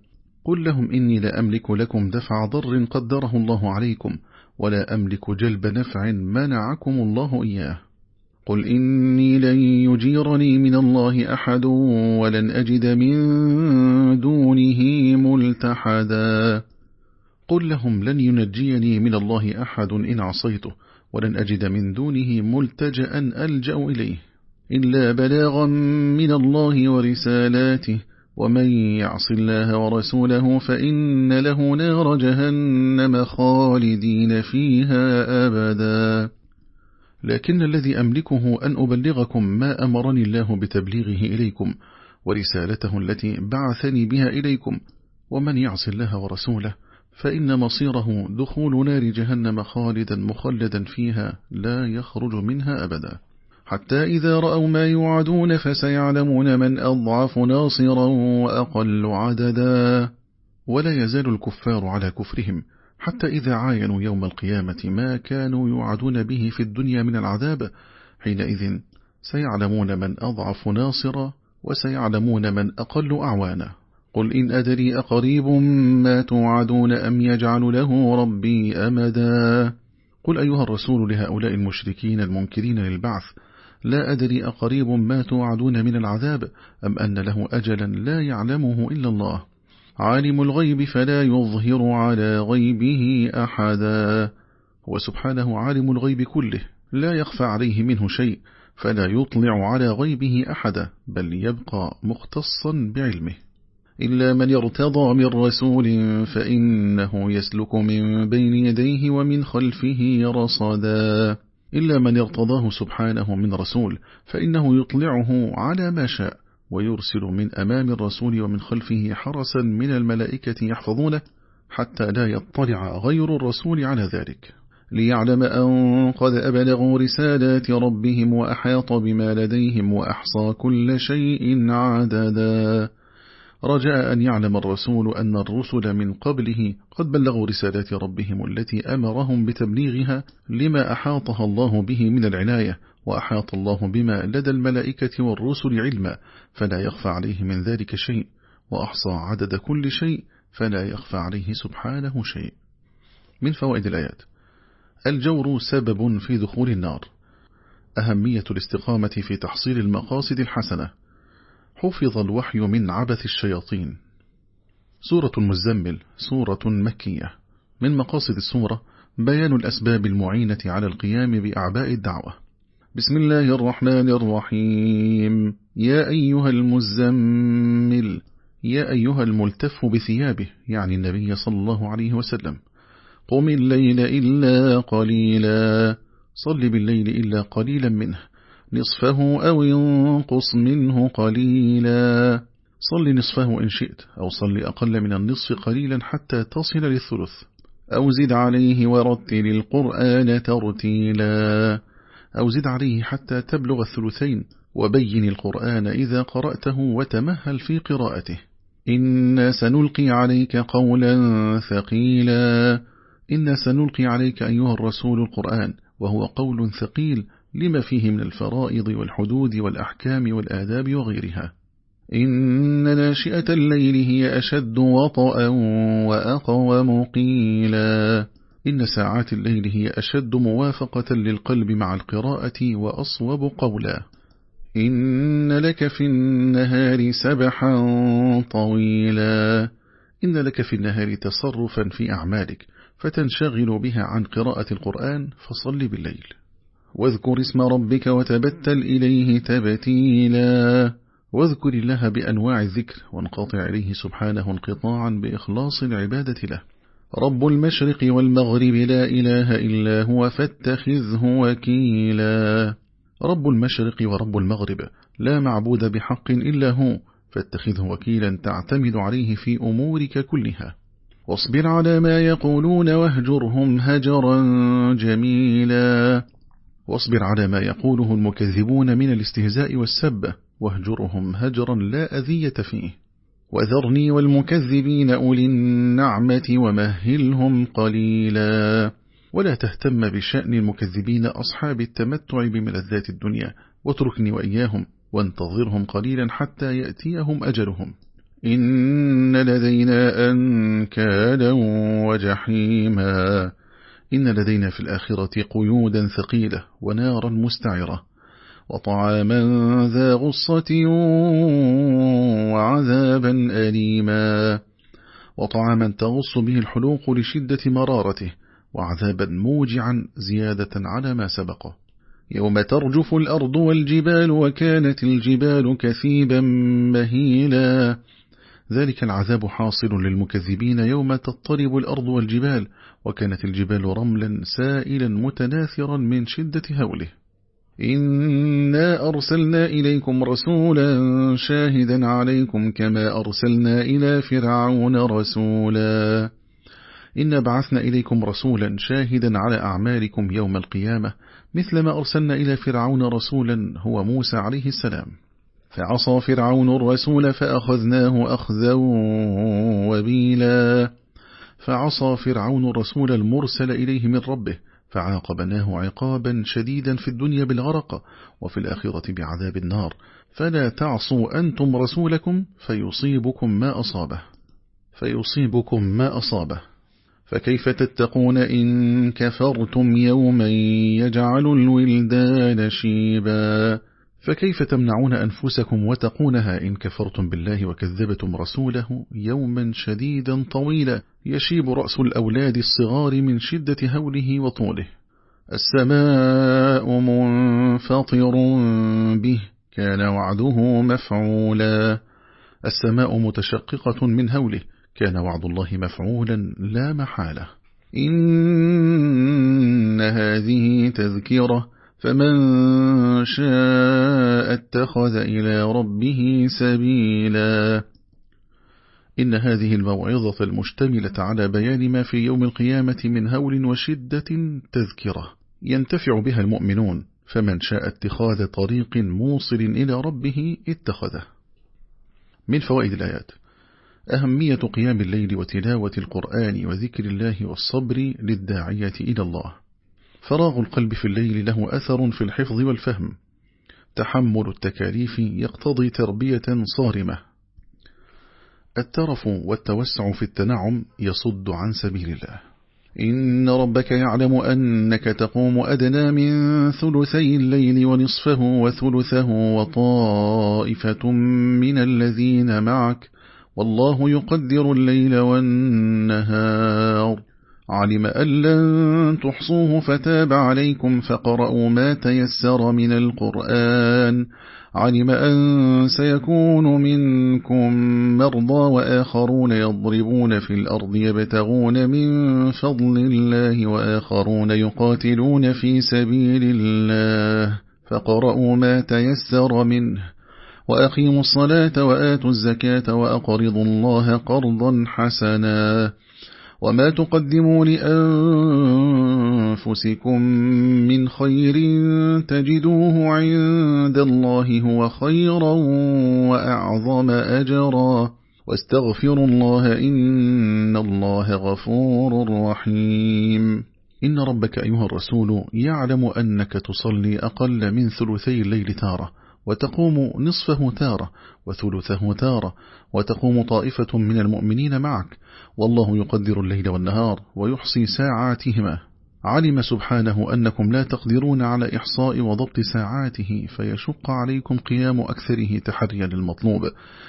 قل لهم إني لا أملك لكم دفع ضر قدره الله عليكم ولا أملك جلب نفع منعكم الله إياه. قل إني لن يجيرني من الله أحد ولن أجد من دونه ملتحدا. قل لهم لن ينجيني من الله أحد إن عصيته ولن أجد من دونه ملتجأ ألجأ إليه. إلا بلاغا من الله ورسالاته ومن يعص الله ورسوله فإن له نار جهنم خالدين فيها أبدا. لكن الذي أملكه أن أبلغكم ما أمرني الله بتبليغه إليكم ورسالته التي بعثني بها إليكم ومن يعص الله ورسوله فإن مصيره دخول نار جهنم خالدا مخلدا فيها لا يخرج منها أبدا. حتى إذا رأوا ما يوعدون فسيعلمون من أضعف ناصرا وأقل عددا. ولا يزال الكفار على كفرهم حتى إذا عاينوا يوم القيامة ما كانوا يوعدون به في الدنيا من العذاب. حينئذ سيعلمون من أضعف ناصرا وسيعلمون من أقل أعوانا. قل إن أدري أقريب ما توعدون أم يجعل له ربي أمدا. قل أيها الرسول لهؤلاء المشركين المنكرين للبعث لا أدري أقريب ما توعدون من العذاب أم أن له أجلا لا يعلمه إلا الله. عالم الغيب فلا يظهر على غيبه أحدا. هو سبحانه عالم الغيب كله لا يخفى عليه منه شيء فلا يطلع على غيبه أحدا بل يبقى مختصا بعلمه. إلا من ارتضى من رسول فإنه يسلك من بين يديه ومن خلفه رصدا. إلا من ارتضاه سبحانه من رسول فإنه يطلعه على ما شاء ويرسل من أمام الرسول ومن خلفه حرسا من الملائكة يحفظونه حتى لا يطلع غير الرسول على ذلك. ليعلم أن قد أبلغوا رسالات ربهم وأحاط بما لديهم وأحصى كل شيء عددا. رجاء أن يعلم الرسول أن الرسل من قبله قد بلغوا رسالات ربهم التي أمرهم بتبليغها لما أحاطها الله به من العناية وأحاط الله بما لدى الملائكة والرسل علما فلا يخفى عليه من ذلك شيء وأحصى عدد كل شيء فلا يخفى عليه سبحانه شيء. من فوائد الآيات. الجور سبب في دخول النار. أهمية الاستقامة في تحصيل المقاصد الحسنة. حفظ الوحي من عبث الشياطين. سورة المزمل سورة مكية. من مقاصد السورة بيان الأسباب المعينة على القيام بأعباء الدعوة. بسم الله الرحمن الرحيم. يا أيها المزمل يا أيها الملتف بثيابه يعني النبي صلى الله عليه وسلم. قم الليل إلا قليلا. صل بالليل إلا قليلا منه. نصفه أو ينقص منه قليلا. صل نصفه إن شئت أو صل أقل من النصف قليلا حتى تصل للثلث. أو زد عليه ورتل القرآن ترتيلا. أو زد عليه حتى تبلغ الثلثين وبين القرآن إذا قرأته وتمهل في قراءته. إنا سنلقي عليك قولا ثقيلا. إنا سنلقي عليك أيها الرسول القرآن وهو قول ثقيل لما فيه من الفرائض والحدود والأحكام والآداب وغيرها. إن ناشئة الليل هي أشد وطأ وأقوم قيلا. إن ساعات الليل هي أشد موافقة للقلب مع القراءة وأصوب قولا. إن لك في النهار سبحا طويلا. إن لك في النهار تصرفا في أعمالك فتنشغل بها عن قراءة القرآن فصل بالليل. واذكر اسم ربك وتبتل إليه تبتيلا. واذكر الله بأنواع الذكر وانقطع إليه سبحانه انقطاعا بإخلاص العبادة له. رب المشرق والمغرب لا إله إلا هو فاتخذه وكيلا. رب المشرق ورب المغرب لا معبود بحق إلا هو فاتخذه وكيلا تعتمد عليه في أمورك كلها. واصبر على ما يقولون واهجرهم هجرا جميلا. واصبر على ما يقوله المكذبون من الاستهزاء والسب واهجرهم هجرا لا أذية فيه. وذرني والمكذبين أولي النعمة ومهلهم قليلا. ولا تهتم بشأن المكذبين أصحاب التمتع بملذات الدنيا واتركني وإياهم وانتظرهم قليلا حتى يأتيهم أجلهم. إن لدينا أنكالا وجحيما. إن لدينا في الآخرة قيودا ثقيلة ونارا مستعرة وطعاما ذا غصة وعذابا أليما وطعاما تغص به الحلوق لشدة مرارته وعذابا موجعا زيادة على ما سبقه. يوم ترجف الأرض والجبال وكانت الجبال كثيبا مهيلا. ذلك العذاب حاصل للمكذبين يوم تضطرب الأرض والجبال وكانت الجبال رملا سائلا متناثرا من شدة هوله. إنا أرسلنا إليكم رسولا شاهدا عليكم كما أرسلنا إلى فرعون رسولا. إنا بعثنا إليكم رسولا شاهدا على أعمالكم يوم القيامة مثل ما أرسلنا إلى فرعون رسولا هو موسى عليه السلام. فعصى فرعون الرسول فأخذناه أخذا وبيلا. فعصى فرعون الرسول المرسل إليه من ربه فعاقبناه عقابا شديدا في الدنيا بالغرق وفي الآخرة بعذاب النار. فلا تعصوا أنتم رسولكم فيصيبكم ما أصابه. فيصيبكم ما أصابه. فكيف تتقون إن كفرتم يوما يجعل الولدان شيبا؟ فكيف تمنعون أنفسكم وتقونها إن كفرتم بالله وكذبتم رسوله يوما شديدا طويلا يشيب رأس الأولاد الصغار من شدة هوله وطوله؟ السماء منفطر به كان وعده مفعولا. السماء متشققة من هوله كان وعد الله مفعولا لا محالة. إن هذه تذكرة فمن شاء اتخذ إلى ربه سبيلا. إن هذه الموعظة المشتملة على بيان ما في يوم القيامة من هول وشدة تذكرة ينتفع بها المؤمنون فمن شاء اتخاذ طريق موصل إلى ربه اتخذه. من فوائد الآيات أهمية قيام الليل وتلاوة القرآن وذكر الله والصبر للداعية إلى الله. فراغ القلب في الليل له أثر في الحفظ والفهم. تحمل التكاليف يقتضي تربية صارمة. الترف والتوسع في التنعم يصد عن سبيل الله. إن ربك يعلم أنك تقوم أدنى من ثلثي الليل ونصفه وثلثه وطائفة من الذين معك. والله يقدر الليل والنهار. علم أن لن تحصوه فتاب عليكم فقرأوا ما تيسر من القرآن. علم أن سيكون منكم مرضى وآخرون يضربون في الأرض يبتغون من فضل الله وآخرون يقاتلون في سبيل الله. فقرأوا ما تيسر منه وأقيموا الصلاة وآتوا الزكاة وأقرضوا الله قرضا حسنا. وما تقدموا لأنفسكم من خير تجدوه عند الله هو خيرا وأعظم أجرا واستغفروا الله إن الله غفور رحيم. إن ربك أيها الرسول يعلم أنك تصلي أقل من ثلثي الليل تاره وتقوم نصفه تارة وثلثه تارة وتقوم طائفة من المؤمنين معك والله يقدر الليل والنهار ويحصي ساعاتهما. علم سبحانه أنكم لا تقدرون على إحصاء وضبط ساعاته فيشق عليكم قيام أكثره تحريا للمطلوب.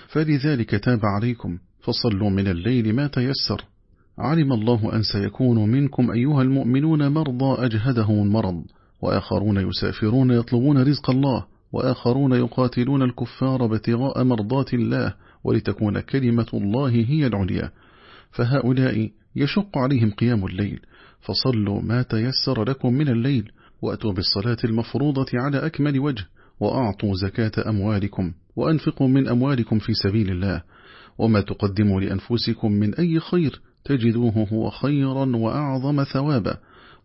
فلذلك تاب عليكم فصلوا من الليل ما تيسر. علم الله أن سيكون منكم أيها المؤمنون مرضى أجهدهم المرض. وآخرون يسافرون يطلبون رزق الله. وآخرون يقاتلون الكفار ابتغاء مرضات الله. ولتكون كلمة الله هي العليا. فهؤلاء يشق عليهم قيام الليل. فصلوا ما تيسر لكم من الليل وأتوا بالصلاة المفروضة على أكمل وجه وأعطوا زكاة أموالكم وأنفقوا من أموالكم في سبيل الله. وما تقدموا لأنفسكم من أي خير تجدوه هو خيرا وأعظم ثوابا.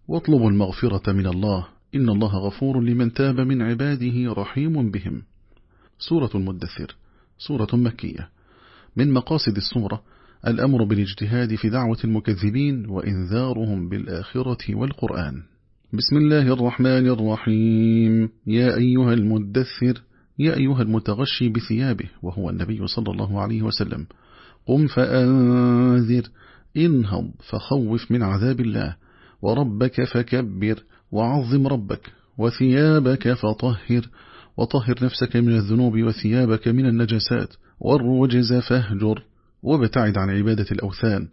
واطلبوا المغفرة من الله إن الله غفور لمن تاب من عباده رحيم بهم. سورة المدثر سورة مكية. من مقاصد السورة الأمر بالاجتهاد في دعوة المكذبين وإنذارهم بالآخرة والقرآن. بسم الله الرحمن الرحيم. يا أيها المدثر يا أيها المتغشي بثيابه وهو النبي صلى الله عليه وسلم. قم فأنذر انهض فخوف من عذاب الله. وربك فكبر وعظم ربك وثيابك فطهر. وطهر نفسك من الذنوب وثيابك من النجسات والرجز فاهجر. وابتعد عن عبادة الأوثان.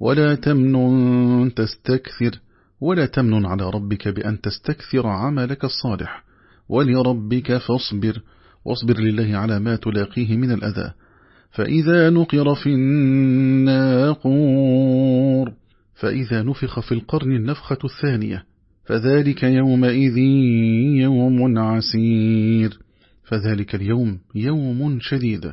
ولا تمنن تستكثر ولا تمنن على ربك بأن تستكثر عملك الصالح. ولربك فاصبر واصبر لله على ما تلاقيه من الأذى. فإذا نقر في الناقور فإذا نفخ في القرن النفخة الثانية. فذلك يومئذ يوم عسير. فذلك اليوم يوم شديد.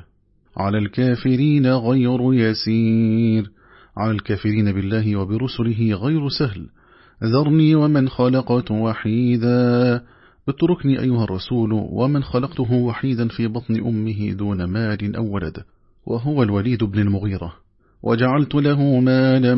على الكافرين غير يسير. على الكافرين بالله وبرسله غير سهل. ذرني ومن خلقت وحيدا. اتركني أيها الرسول ومن خلقته وحيدا في بطن أمه دون مال أو ولد. وهو الوليد بن المغيرة. وجعلت له مالا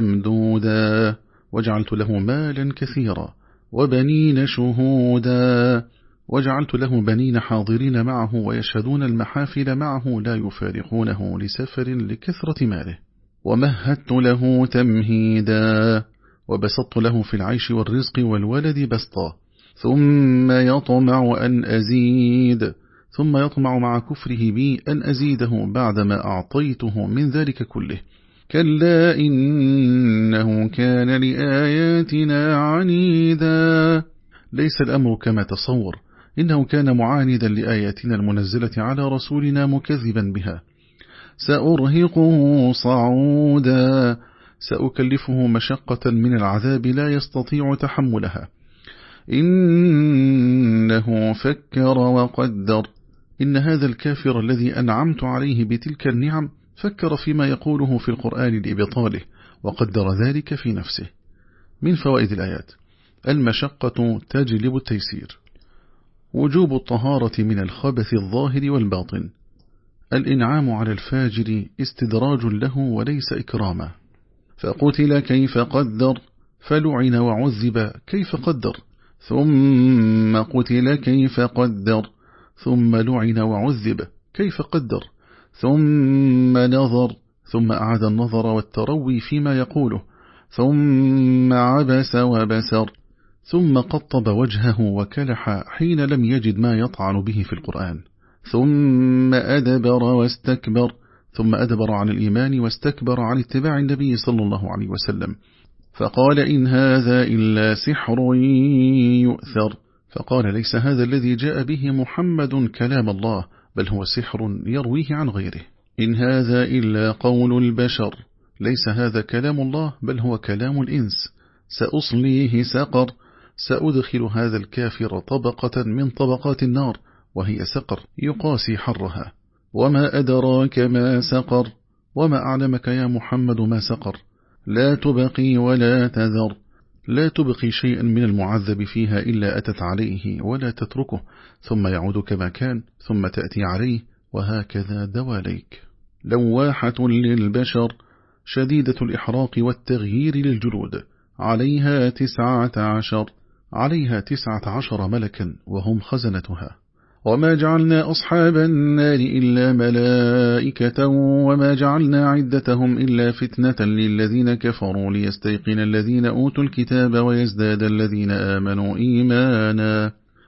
ممدودا. وجعلت له مالا كثيرا. وبنين شهودا. وجعلت له بنين حاضرين معه ويشهدون المحافل معه لا يفارقونه لسفر لكثرة ماله. ومهدت له تمهيدا وبسطت له في العيش والرزق والولد بسطا. ثم يطمع أن أزيد ثم يطمع مع كفره بي أن أزيده بعدما أعطيته من ذلك كله. كلا إنه كان لآياتنا عنيدا. ليس الأمر كما تصور. إنه كان معاندا لآياتنا المنزلة على رسولنا مكذبا بها. سأرهقه صعودا. سأكلفه مشقة من العذاب لا يستطيع تحملها. إنه فكر وقدر. إن هذا الكافر الذي أنعمت عليه بتلك النعم فكر فيما يقوله في القرآن لإبطاله وقدر ذلك في نفسه. من فوائد الآيات المشقة تجلب التيسير. وجوب الطهارة من الخبث الظاهر والباطن. الإنعام على الفاجر استدراج له وليس إكراما. فقتل كيف قدر فلعن وعذب كيف قدر. ثم قتل كيف قدر ثم لعن وعذب كيف قدر. ثم نظر ثم أعاد النظر والتروي فيما يقوله. ثم عبس وبسر ثم قطب وجهه وكلح حين لم يجد ما يطعن به في القرآن. ثم أدبر واستكبر ثم أدبر عن الإيمان واستكبر عن اتباع النبي صلى الله عليه وسلم. فقال إن هذا إلا سحر يؤثر. فقال ليس هذا الذي جاء به محمد كلام الله بل هو سحر يرويه عن غيره. إن هذا إلا قول البشر ليس هذا كلام الله بل هو كلام الإنس. سأصليه سقر. سأدخل هذا الكافر طبقة من طبقات النار وهي سقر يقاسي حرها. وما أدراك ما سقر وما أعلمك يا محمد ما سقر. لا تبقي ولا تذر. لا تبقي شيئا من المعذب فيها إلا أتت عليه ولا تتركه ثم يعود كما كان ثم تأتي عليه وهكذا دواليك. لواحة للبشر شديدة الإحراق والتغيير للجلود. عليها تسعة عشر. عليها تسعة عشر ملكا وهم خزنتها. وما جعلنا أصحاب النار إلا ملائكة وما جعلنا عدتهم إلا فتنة للذين كفروا ليستيقن الذين أوتوا الكتاب ويزداد الذين آمنوا إيمانا.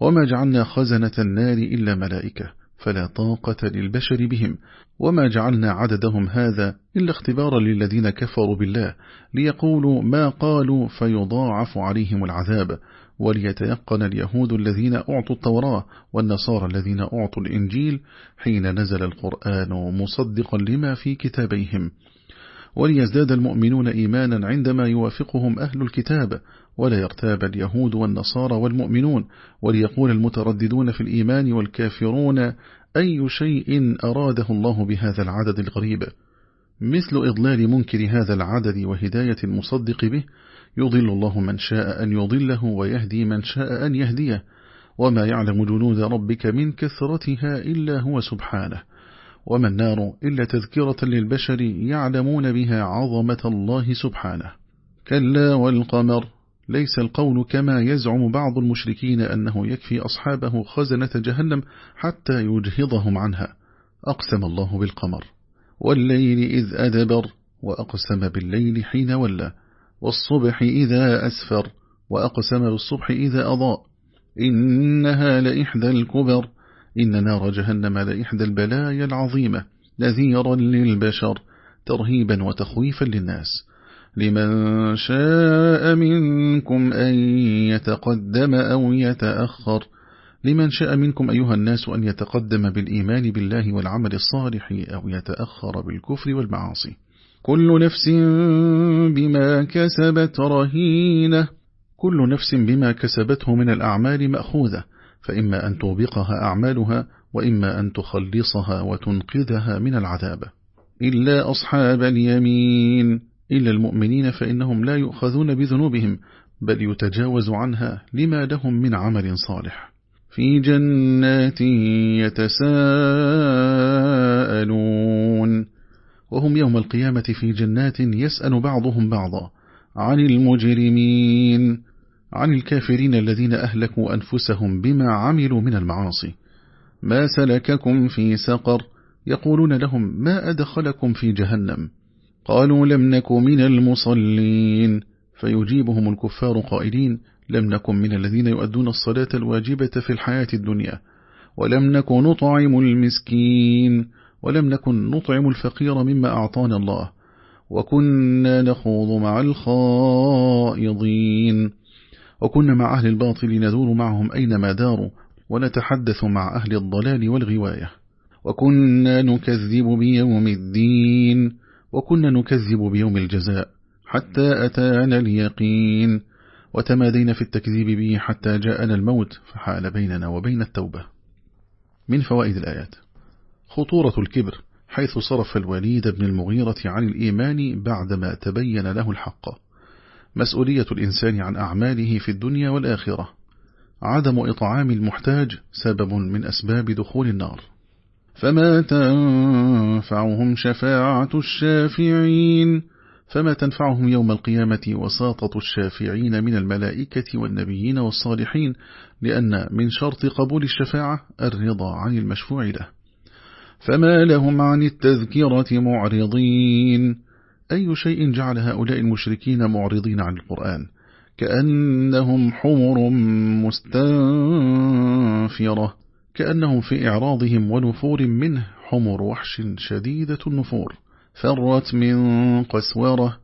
وما جعلنا خزنة النار إلا ملائكة فلا طاقة للبشر بهم وما جعلنا عددهم هذا إلا اختبارا للذين كفروا بالله ليقولوا ما قالوا فيضاعف عليهم العذاب وليتيقن اليهود الذين أعطوا التوراة والنصارى الذين أعطوا الإنجيل حين نزل القرآن مصدقا لما في كتابيهم وليزداد المؤمنون إيمانا عندما يوافقهم أهل الكتاب ولا يرتاب اليهود والنصارى والمؤمنون وليقول المترددون في الإيمان والكافرون أي شيء أراده الله بهذا العدد الغريب؟ مثل إضلال منكر هذا العدد وهداية المصدق به يضل الله من شاء أن يضله ويهدي من شاء أن يهديه وما يعلم جنود ربك من كثرتها إلا هو سبحانه. وما النار إلا تذكرة للبشر يعلمون بها عظمة الله سبحانه. كلا والقمر ليس القول كما يزعم بعض المشركين أنه يكفي أصحابه خزنة جهنم حتى يجهضهم عنها. أقسم الله بالقمر والليل إذ أدبر وأقسم بالليل حين ولى والصبح إذا أسفر وأقسم بالصبح إذا أضاء. إنها لإحدى الكبر إن نار جهنم لإحدى البلايا العظيمة نذيرا للبشر ترهيبا وتخويفا للناس. لمن شاء منكم أن يتقدم أو يتأخر. لمن شاء منكم أيها الناس أن يتقدم بالإيمان بالله والعمل الصالح أو يتأخر بالكفر والمعاصي. كل نفس بما كسبت رهينة. كل نفس بما كسبته من الأعمال مأخوذة. فإما أن توبقها أعمالها وإما أن تخلصها وتنقذها من العذاب. إلا أصحاب اليمين. إلا المؤمنين فإنهم لا يؤخذون بذنوبهم بل يتجاوز عنها لما لهم من عمل صالح. في جنات يتساءلون وهم يوم القيامة في جنات يسأل بعضهم بعضا عن المجرمين عن الكافرين الذين أهلكوا أنفسهم بما عملوا من المعاصي. ما سلككم في سقر؟ يقولون لهم ما أدخلكم في جهنم؟ قالوا لم نك من المصلين. فيجيبهم الكفار قائلين لم نكن من الذين يؤدون الصلاة الواجبة في الحياة الدنيا ولم نكن نطعم المسكين ولم نكن نطعم الفقير مما أعطانا الله وكنا نخوض مع الخائضين. وكنا مع أهل الباطل ندور معهم أينما داروا ونتحدث مع أهل الضلال والغواية. وكنا نكذب بيوم الدين. وكنا نكذب بيوم الجزاء حتى أتانا اليقين وتمادينا في التكذيب به حتى جاءنا الموت فحال بيننا وبين التوبة. من فوائد الآيات خطورة الكبر حيث صرف الوليد بن المغيرة عن الإيمان بعدما تبين له الحق. مسؤولية الإنسان عن أعماله في الدنيا والآخرة. عدم إطعام المحتاج سبب من أسباب دخول النار. فما تنفعهم شفاعة الشافعين فما تنفعهم يوم القيامة وساطة الشافعين من الملائكة والنبيين والصالحين لأن من شرط قبول الشفاعة الرضا عن المشفوع له. فما لهم عن التذكرة معرضين. أي شيء جعل هؤلاء المشركين معرضين عن القرآن؟ كأنهم حمر مستنفرة. كأنهم في إعراضهم ونفور منه حمر وحش شديدة النفور. فرت من قسورة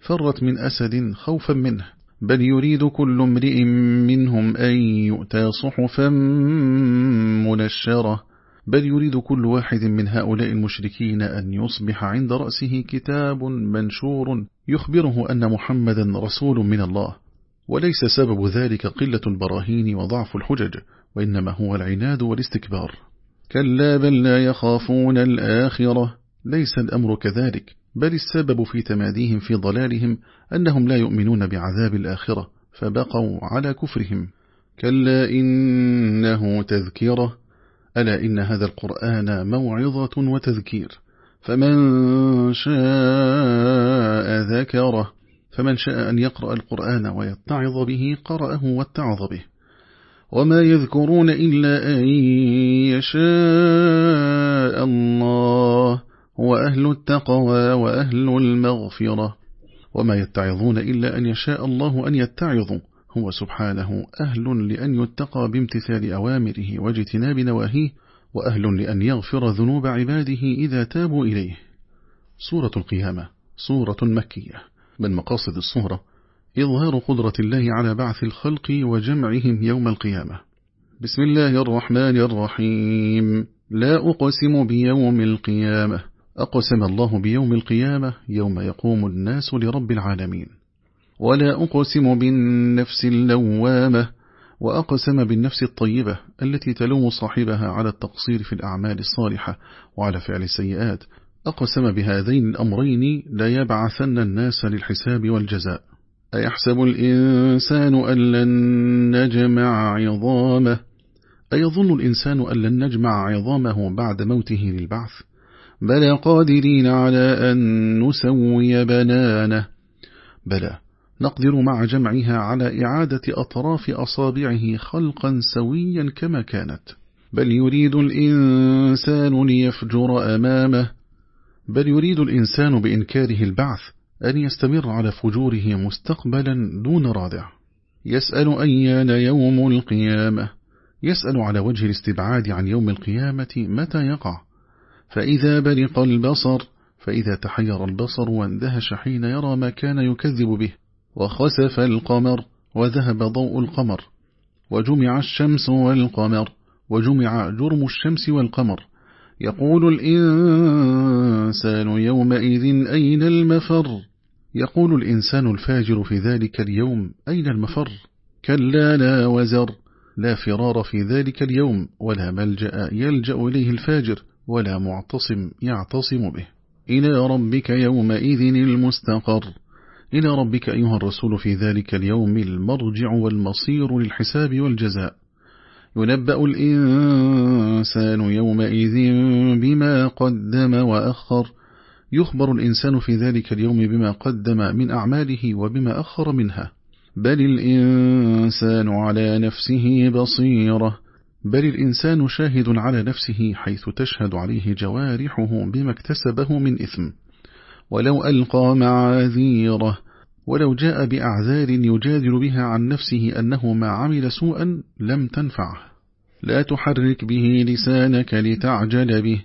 فرت من أسد خوفا منه. بل يريد كل امرئ منهم أن يؤتى صحفا منشرة. بل يريد كل واحد من هؤلاء المشركين أن يصبح عند رأسه كتاب منشور يخبره أن محمدا رسول من الله. وليس سبب ذلك قلة البراهين وضعف الحجج. وإنما هو العناد والاستكبار. كلا بل لا يخافون الآخرة. ليس الأمر كذلك بل السبب في تماديهم في ضلالهم أنهم لا يؤمنون بعذاب الآخرة فبقوا على كفرهم. كلا إنه تذكرة. ألا إن هذا القرآن موعظة وتذكير. فمن شاء ذكره. فمن شاء أن يقرأ القرآن ويتعظ به قرأه واتعظ به. وما يذكرون إلا أن يشاء الله هو أهل التقوى وأهل المغفرة وما يتعظون إلا أن يشاء الله أن يتعظوا هو سبحانه أهل لأن يتقى بامتثال أوامره واجتناب نواهيه وأهل لأن يغفر ذنوب عباده إذا تابوا إليه سورة القيامة سورة مكية. من مقاصد الصورة إظهار قدرة الله على بعث الخلق وجمعهم يوم القيامة. بسم الله الرحمن الرحيم. لا أقسم بيوم القيامة. أقسم الله بيوم القيامة يوم يقوم الناس لرب العالمين. ولا أقسم بالنفس اللوامة. وأقسم بالنفس الطيبة التي تلوم صاحبها على التقصير في الأعمال الصالحة وعلى فعل السيئات. أقسم بهذين الأمرين لا يبعثن الناس للحساب والجزاء. أيحسب الإنسان أن لن نجمع عظامه؟ أيظن الإنسان أن لن نجمع عظامه بعد موته للبعث؟ بل قادرين على أن نسوي بنانه. بلى نقدر مع جمعها على إعادة أطراف أصابعه خلقا سويا كما كانت. بل يريد الإنسان ليفجر أمامه. بل يريد الإنسان بإنكاره البعث. أن يستمر على فجوره مستقبلا دون رادع. يسأل أيان يوم القيامة. يسأل على وجه الاستبعاد عن يوم القيامة متى يقع. فإذا برق البصر فإذا تحير البصر واندهش حين يرى ما كان يكذب به. وخسف القمر وذهب ضوء القمر. وجمع الشمس والقمر وجمع جرم الشمس والقمر. يقول الإنسان يومئذ أين المفر؟ يقول الإنسان الفاجر في ذلك اليوم أين المفر؟ كلا لا وزر لا فرار في ذلك اليوم ولا ملجأ يلجأ إليه الفاجر ولا معتصم يعتصم به. إلى ربك يومئذ المستقر. إلى ربك أيها الرسول في ذلك اليوم المرجع والمصير للحساب والجزاء. ينبأ الإنسان يومئذ بما قدم وأخر. يخبر الإنسان في ذلك اليوم بما قدم من أعماله وبما أخر منها. بل الإنسان على نفسه بصيرة. بل الإنسان شاهد على نفسه حيث تشهد عليه جوارحه بما اكتسبه من إثم. ولو ألقى معاذيره. ولو جاء بأعذار يجادل بها عن نفسه أنه ما عمل سوءا لم تنفعه. لا تحرك به لسانك لتعجل به.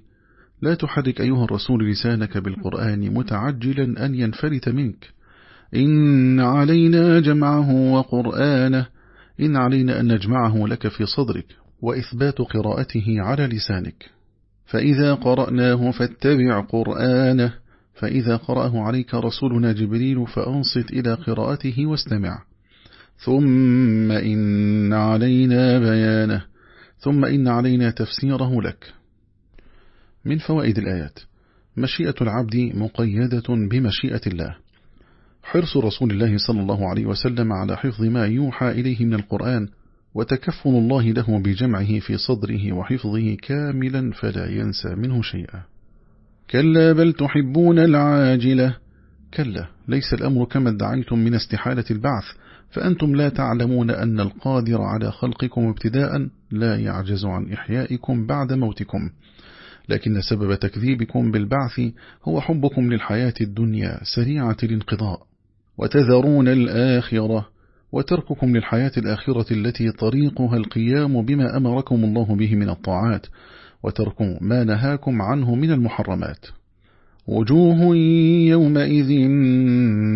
لا تحرك أيها الرسول لسانك بالقرآن متعجلا أن ينفلت منك. إن علينا جمعه وقرآنه. إن علينا أن نجمعه لك في صدرك وإثبات قراءته على لسانك. فإذا قرأناه فاتبع قرآنه. فإذا قرأه عليك رسولنا جبريل فأنصت إلى قراءته واستمع. ثم إن علينا بيانه. ثم إن علينا تفسيره لك. من فوائد الآيات. مشيئة العبد مقيدة بمشيئة الله. حرص رسول الله صلى الله عليه وسلم على حفظ ما يوحى إليه من القرآن وتكفل الله له بجمعه في صدره وحفظه كاملا فلا ينسى منه شيئا. كلا بل تحبون العاجلة. كلا ليس الأمر كما ادعيتم من استحالة البعث فأنتم لا تعلمون أن القادر على خلقكم ابتداء لا يعجز عن إحيائكم بعد موتكم. لكن سبب تكذيبكم بالبعث هو حبكم للحياة الدنيا سريعة الانقضاء. وتذرون الآخرة وترككم للحياة الآخرة التي طريقها القيام بما أمركم الله به من الطاعات. وترك ما نهاكم عنه من المحرمات. وجوه يومئذ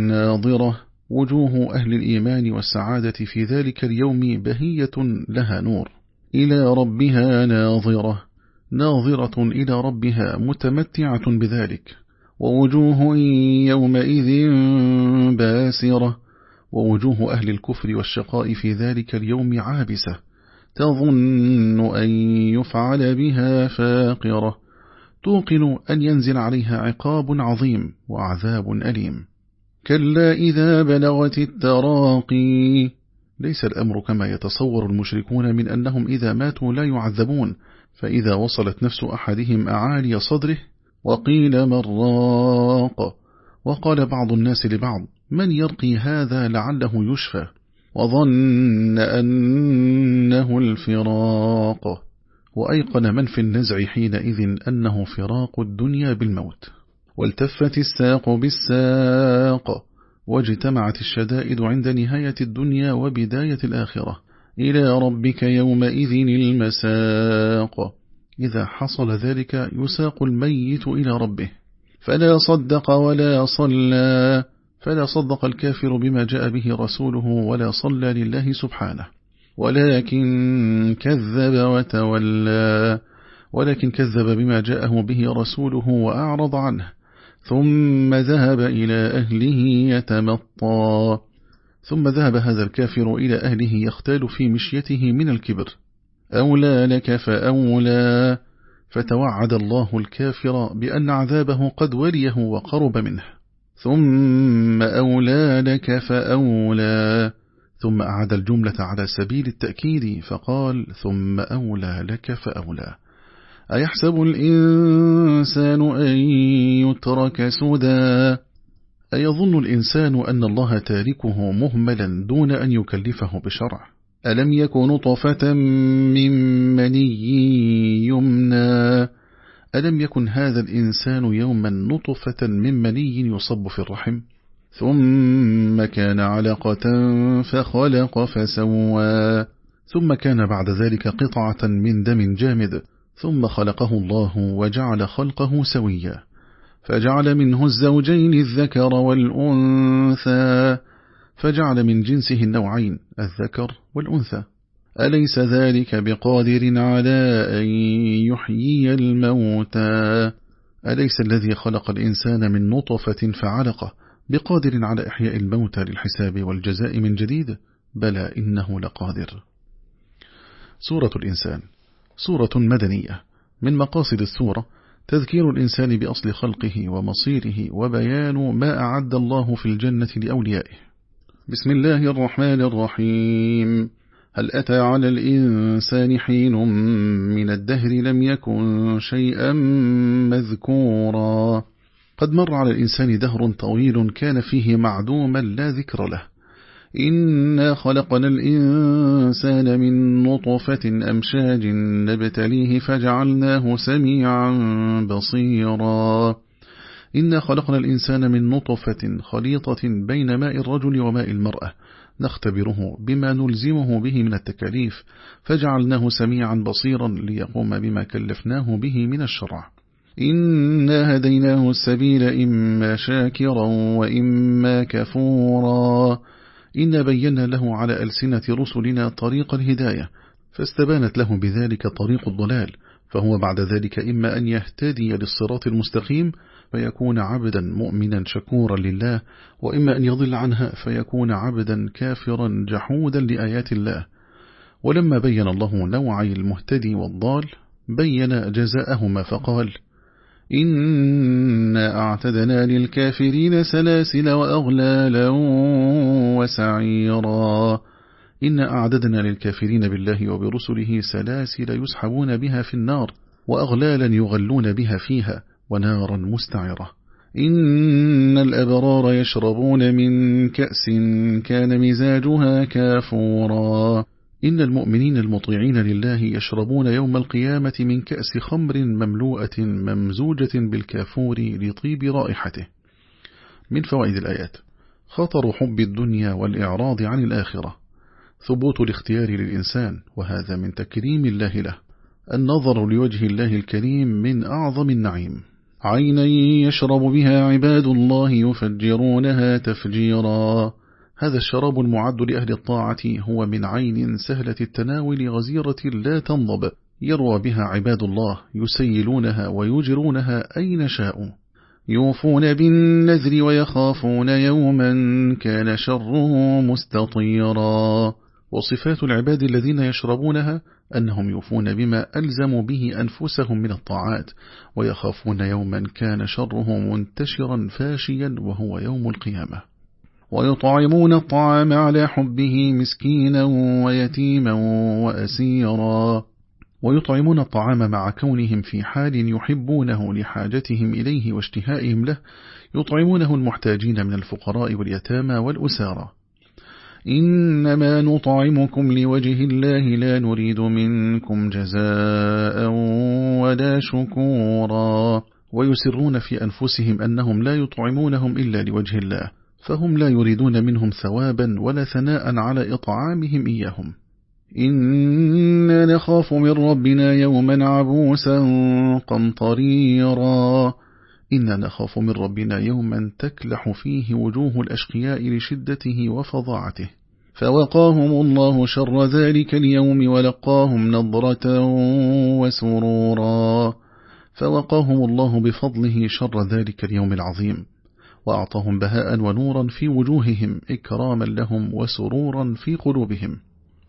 ناظرة. وجوه أهل الإيمان والسعادة في ذلك اليوم بهية لها نور. إلى ربها ناظرة. ناظرة إلى ربها متمتعة بذلك ووجوه يومئذ باسرة ووجوه أهل الكفر والشقاء في ذلك اليوم عابسة تظن أن يفعل بها فاقرة توقن أن ينزل عليها عقاب عظيم وعذاب أليم. كلا إذا بلغت التراقي ليس الأمر كما يتصور المشركون من أنهم إذا ماتوا لا يعذبون فإذا وصلت نفس أحدهم أعالي صدره وقيل من راق وقال بعض الناس لبعض من يرقي هذا لعله يشفى؟ وظن أنه الفراق. وأيقن من في النزع حينئذ أنه فراق الدنيا بالموت. والتفت الساق بالساق واجتمعت الشدائد عند نهاية الدنيا وبداية الآخرة. إلى ربك يومئذ المساق. إذا حصل ذلك يساق الميت إلى ربه. فلا صدق ولا صلى. فلا صدق الكافر بما جاء به رسوله ولا صلى لله سبحانه. ولكن كذب وتولى. ولكن كذب بما جاءه به رسوله وأعرض عنه. ثم ذهب إلى أهله يتمطى. ثم ذهب هذا الكافر إلى أهله يختال في مشيته من الكبر. أولى لك فأولى. فتوعد الله الكافر بأن عذابه قد وليه وقرب منه. ثم أولى لك فأولى. ثم أعاد الجملة على سبيل التأكيد فقال ثم أولى لك فأولى. أيحسب الإنسان أن يترك سدى؟ أيظن الإنسان أن الله تاركه مهملا دون أن يكلفه بشرع؟ ألم يكن طفة من مني يمنى؟ ألم يكن هذا الإنسان يوما نطفة من مني يصب في الرحم؟ ثم كان علقة فخلق فسوى. ثم كان بعد ذلك قطعة من دم جامد. ثم خلقه الله وجعل خلقه سويا. فجعل منه الزوجين الذكر والأنثى. فجعل من جنسه النوعين الذكر والأنثى. أليس ذلك بقادر على أن يحيي الموتى؟ أليس الذي خلق الإنسان من نطفة فعلقه بقادر على إحياء الموتى للحساب والجزاء من جديد؟ بلى إنه لقادر. سورة الإنسان سورة مدنية من مقاصد السورة تذكير الإنسان بأصل خلقه ومصيره وبيان ما أعد الله في الجنة لأوليائه. بسم الله الرحمن الرحيم. هل أتى على الإنسان حين من الدهر لم يكن شيئا مذكورا؟ قد مر على الإنسان دهر طويل كان فيه معدوما لا ذكر له. إنا خلقنا الإنسان من نطفة أمشاج نبتليه فجعلناه سميعا بصيرا. إنا خلقنا الإنسان من نطفة خليطة بين ماء الرجل وماء المرأة. نختبره بما نلزمه به من التكاليف. فجعلناه سميعا بصيرا ليقوم بما كلفناه به من الشرع. إنا هديناه السبيل إما شاكرا وإما كفورا. إنا بينا له على ألسنة رسلنا طريق الهداية فاستبانت له بذلك طريق الضلال فهو بعد ذلك إما أن يهتدي للصراط المستقيم فيكون عبدا مؤمنا شكورا لله وإما أن يضل عنها فيكون عبدا كافرا جحودا لآيات الله. ولما بين الله نوعي المهتدي والضال بين جزاءهما فقال إنا أعتدنا للكافرين سلاسل وأغلالا وسعيرا. إنا أعددنا للكافرين بالله وبرسله سلاسل يسحبون بها في النار وأغلالا يغلون بها فيها ونارا مستعرة. إن الأبرار يشربون من كأس كان مزاجها كافورا. إن المؤمنين المطيعين لله يشربون يوم القيامة من كأس خمر مملوءة ممزوجة بالكافور لطيب رائحته. من فوائد الآيات خطر حب الدنيا والإعراض عن الآخرة. ثبوت الاختيار للإنسان وهذا من تكريم الله له. النظر لوجه الله الكريم من أعظم النعيم. عينا يشرب بها عباد الله يفجرونها تفجيرا. هذا الشراب المعد لأهل الطاعة هو من عين سهلة التناول غزيرة لا تنضب. يروى بها عباد الله يسيلونها ويجرونها أين شاءوا. يوفون بالنذر ويخافون يوما كان شره مستطيرا. وصفات العباد الذين يشربونها أنهم يوفون بما ألزموا به أنفسهم من الطاعات ويخافون يوما كان شره منتشرا فاشيا وهو يوم القيامة. ويطعمون الطعام على حبه مسكينا ويتيما وأسيرا. ويطعمون الطعام مع كونهم في حال يحبونه لحاجتهم إليه واشتهائهم له يطعمونه المحتاجين من الفقراء واليتامى والأسارى. إنما نطعمكم لوجه الله لا نريد منكم جزاء ولا شكورا. ويسرون في أنفسهم أنهم لا يطعمونهم إلا لوجه الله. فهم لا يريدون منهم ثوابا ولا ثناء على إطعامهم إياهم. إنا نخاف من ربنا يوما عبوسا قمطريرا. إنا نخاف من ربنا يوما تكلح فيه وجوه الأشقياء لشدته وفظاعته. فوقاهم الله شر ذلك اليوم ولقاهم نظرة وسرورا. فوقاهم الله بفضله شر ذلك اليوم العظيم. وأعطاهم بهاء ونورا في وجوههم إكراما لهم وسرورا في قلوبهم.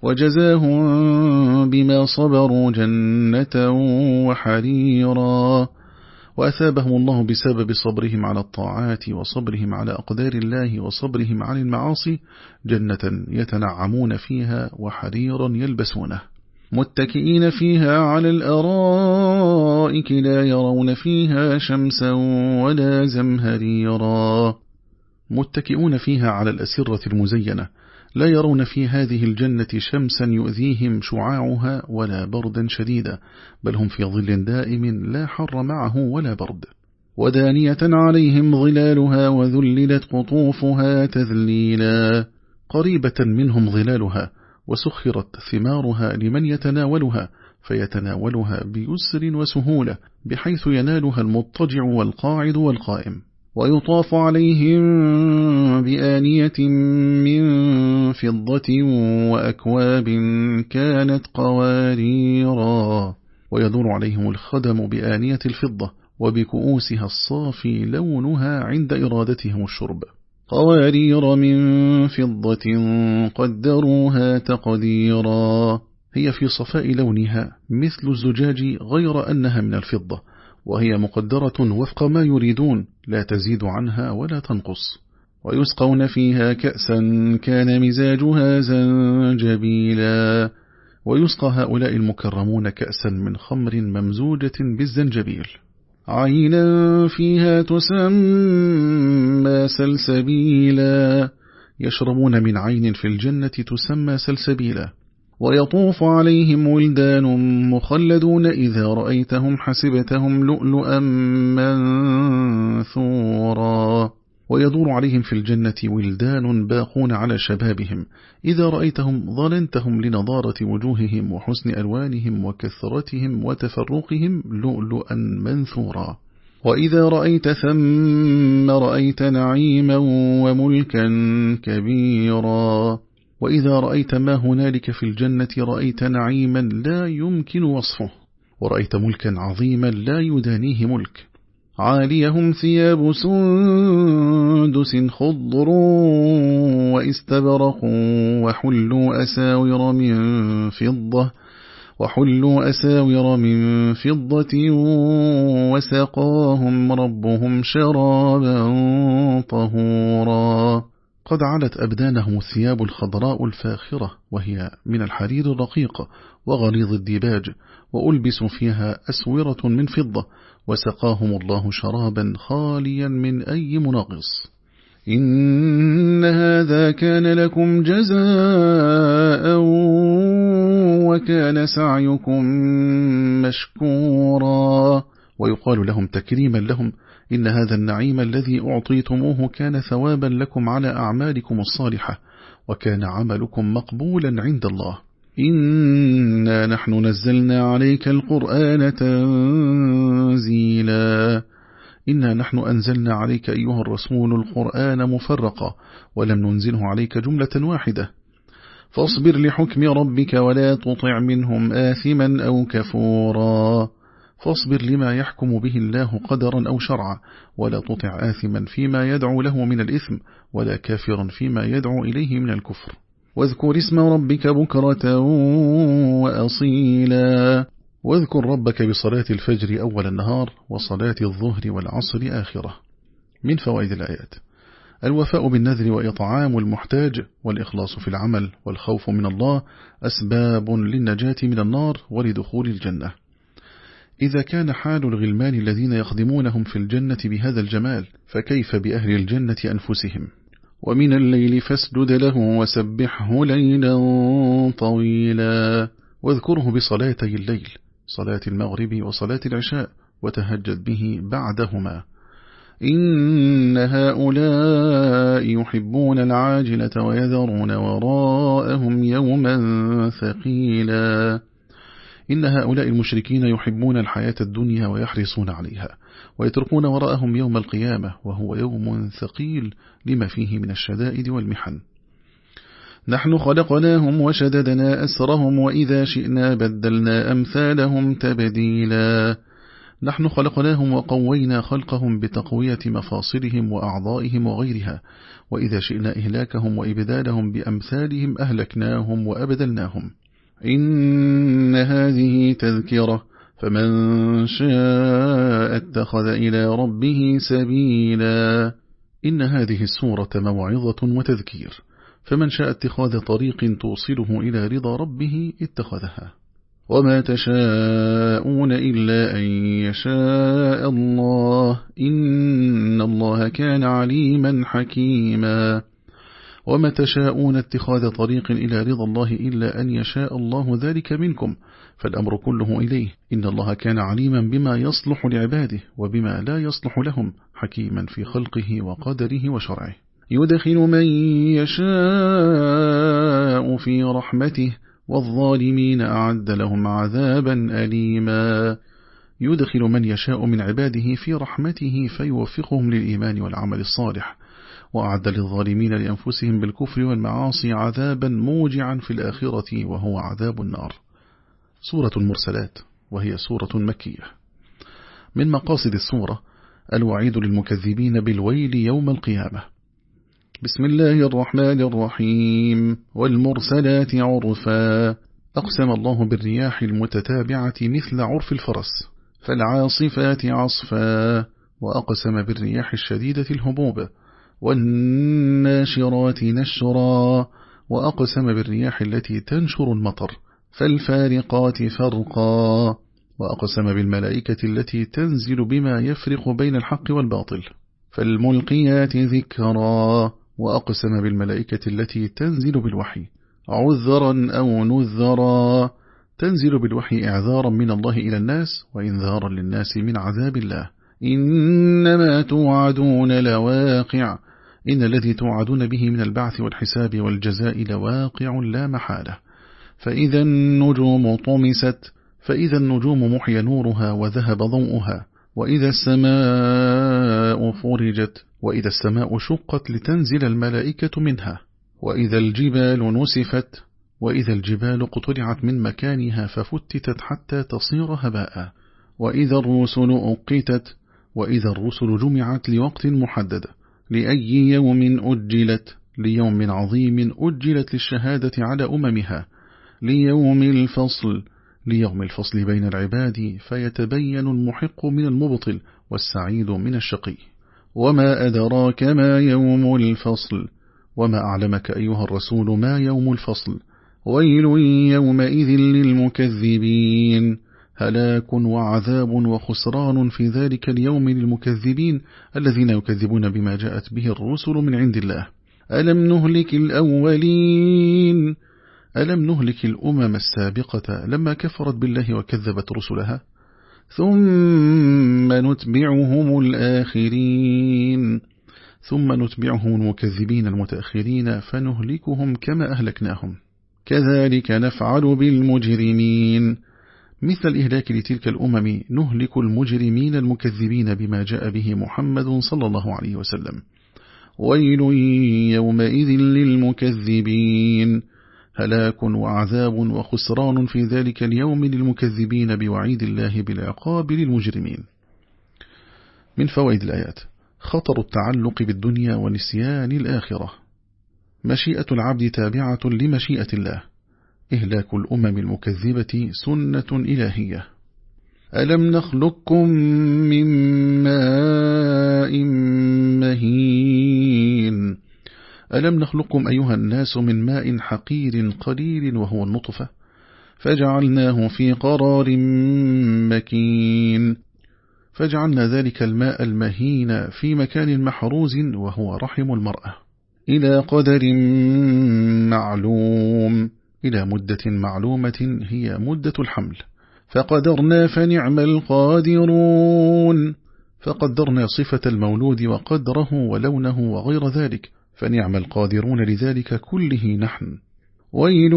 وجزاهم بما صبروا جنة وحريرا. وأثابهم الله بسبب صبرهم على الطاعات وصبرهم على أقدار الله وصبرهم عن المعاصي جنة يتنعمون فيها وحريرا يلبسونه. متكئين فيها على الأرائك لا يرون فيها شمسا ولا زمهريرا. متكئون فيها على الأسرة المزينة. لا يرون في هذه الجنة شمسا يؤذيهم شعاعها ولا بردا شديدا بل هم في ظل دائم لا حر معه ولا برد. ودانية عليهم ظلالها وذللت قطوفها تذليلا. قريبة منهم ظلالها وسخرت ثمارها لمن يتناولها فيتناولها بيسر وسهولة بحيث ينالها المضطجع والقاعد والقائم. ويطاف عليهم بآنية من فضة وأكواب كانت قواريرا. ويدور عليهم الخدم بآنية الفضة وبكؤوسها الصافي لونها عند إرادتهم الشرب. قوارير من فضة قدروها تقديرا. هي في صفاء لونها مثل الزجاج غير أنها من الفضة وهي مقدرة وفق ما يريدون لا تزيد عنها ولا تنقص. ويسقون فيها كأسا كان مزاجها زنجبيلا. ويسقى هؤلاء المكرمون كأسا من خمر ممزوجة بالزنجبيل. عينا فيها تسمى سلسبيلا. يشربون من عين في الجنة تسمى سلسبيلا. ويطوف عليهم ولدان مخلدون إذا رأيتهم حسبتهم لؤلؤا منثورا. ويدور عليهم في الجنة ولدان باقون على شبابهم. إذا رأيتهم ظننتهم لنضارة وجوههم وحسن ألوانهم وكثرتهم وتفرقهم لؤلؤا منثورا. وإذا رأيت ثم رأيت نعيما وملكا كبيرا. وإذا رأيت ما هنالك في الجنة رأيت نعيما لا يمكن وصفه. ورأيت ملكا عظيما لا يدانيه ملك. عاليهم ثياب سندس خضر واستبرق وحلوا أساور من فضة وحلوا أساور من فضة وسقاهم ربهم شرابا طهورا. قد علت أبدانهم الثياب الخضراء الفاخرة وهي من الحرير الرقيق وغليظ الديباج وألبسوا فيها أسورة من فضة وسقاهم الله شرابا خاليا من أي مناقص إن هذا كان لكم جزاء وكان سعيكم مشكورا. ويقال لهم تكريما لهم إن هذا النعيم الذي أعطيتموه كان ثوابا لكم على أعمالكم الصالحة وكان عملكم مقبولا عند الله. إنا نحن نزلنا عليك القرآن تنزيلا. إنا نحن أنزلنا عليك أيها الرسول القرآن مفرقا ولم ننزله عليك جملة واحدة. فاصبر لحكم ربك ولا تطع منهم آثما أو كفورا. فاصبر لما يحكم به الله قدرا أو شرعا ولا تطع آثما فيما يدعو له من الإثم ولا كافرا فيما يدعو إليه من الكفر. واذكر اسم ربك بكرة وأصيلا. واذكر ربك بصلاة الفجر أول النهار وصلاة الظهر والعصر آخرة. من فوائد الآيات. الوفاء بالنذر وإطعام المحتاج والإخلاص في العمل والخوف من الله أسباب للنجاة من النار ولدخول الجنة. إذا كان حال الغلمان الذين يخدمونهم في الجنة بهذا الجمال فكيف بأهل الجنة أنفسهم؟ ومن الليل فاسجد له وسبحه ليلا طويلا. واذكره بصلاتي الليل صلاة المغرب وصلاة العشاء وتهجد به بعدهما. إن هؤلاء يحبون العاجلة ويذرون وراءهم يوما ثقيلا. إن هؤلاء المشركين يحبون الحياة الدنيا ويحرصون عليها. ويتركون وراءهم يوم القيامة وهو يوم ثقيل لما فيه من الشدائد والمحن. نحن خلقناهم وشددنا أسرهم وإذا شئنا بدلنا أمثالهم تبديلا. نحن خلقناهم وقوينا خلقهم بتقوية مفاصلهم وأعضائهم وغيرها وإذا شئنا إهلاكهم وإبدالهم بأمثالهم أهلكناهم وأبدلناهم. إن هذه تذكرة. فمن شاء اتخذ إلى ربه سبيلا. إن هذه السورة موعظة وتذكير. فمن شاء اتخاذ طريق توصله إلى رضا ربه اتخذها. وما تشاءون إلا أن يشاء الله. إن الله كان عليما حكيما. وما تشاءون اتخاذ طريق إلى رضا الله إلا أن يشاء الله ذلك منكم. فالأمر كله إليه. إن الله كان عليما بما يصلح لعباده وبما لا يصلح لهم حكيما في خلقه وقدره وشرعه. يدخل من يشاء في رحمته والظالمين أعد لهم عذابا أليما. يدخل من يشاء من عباده في رحمته فيوفقهم للإيمان والعمل الصالح. وأعد للظالمين لأنفسهم بالكفر والمعاصي عذابا موجعا في الآخرة وهو عذاب النار. سورة المرسلات وهي سورة مكية. من مقاصد السورة الوعيد للمكذبين بالويل يوم القيامة. بسم الله الرحمن الرحيم. والمرسلات عرفا. أقسم الله بالرياح المتتابعة مثل عرف الفرس فالعاصفات عصفا. وأقسم بالرياح الشديدة الهبوب والناشرات نشرا. وأقسم بالرياح التي تنشر المطر فالفارقات فرقا وأقسم بالملائكة التي تنزل بما يفرق بين الحق والباطل. فالملقيات ذكرا وأقسم بالملائكة التي تنزل بالوحي. عذرا أو نذرا تنزل بالوحي إعذارا من الله إلى الناس وإنذارا للناس من عذاب الله. إنما توعدون لواقع. إن الذي توعدون به من البعث والحساب والجزاء لواقع لا محالة. فإذا النجوم طمست فإذا النجوم محي نورها وذهب ضوءها وإذا السماء فرجت وإذا السماء شقت لتنزل الملائكة منها وإذا الجبال نسفت وإذا الجبال قطلعت من مكانها ففتتت حتى تصير هباء وإذا الرسل أقتت وإذا الرسل جمعت لوقت محدد لأي يوم أجلت ليوم عظيم أجلت للشهادة على أممها ليوم الفصل ليوم الفصل بين العباد فيتبين المحق من المبطل والسعيد من الشقي. وما أدراك ما يوم الفصل وما أعلمك أيها الرسول ما يوم الفصل. ويل يومئذ للمكذبين. هلاك وعذاب وخسران في ذلك اليوم للمكذبين الذين يكذبون بما جاءت به الرسل من عند الله. ألم نهلك الأولين؟ ألم نهلك الأمم السابقة لما كفرت بالله وكذبت رسلها؟ ثم نتبعهم الآخرين. ثم نتبعهم المكذبين المتأخرين فنهلكهم كما أهلكناهم. كذلك نفعل بالمجرمين. مثل الإهلاك لتلك الأمم نهلك المجرمين المكذبين بما جاء به محمد صلى الله عليه وسلم. ويل يومئذ للمكذبين. هلاك وعذاب وخسران في ذلك اليوم للمكذبين بوعيد الله بالعقاب للمجرمين. من فوائد الآيات خطر التعلق بالدنيا ونسيان الآخرة. مشيئة العبد تابعة لمشيئة الله. إهلاك الأمم المكذبة سنة إلهية. ألم نخلقكم من ماء مهين؟ ألم نخلقكم أيها الناس من ماء حقير قليل وهو النطفة؟ فجعلناه في قرار مكين. فجعلنا ذلك الماء المهين في مكان محروز وهو رحم المرأة. إلى قدر معلوم. إلى مدة معلومة هي مدة الحمل. فقدرنا فنعم القادرون. فقدرنا صفة المولود وقدره ولونه وغير ذلك. فنعم القادرون لذلك كله نحن. ويل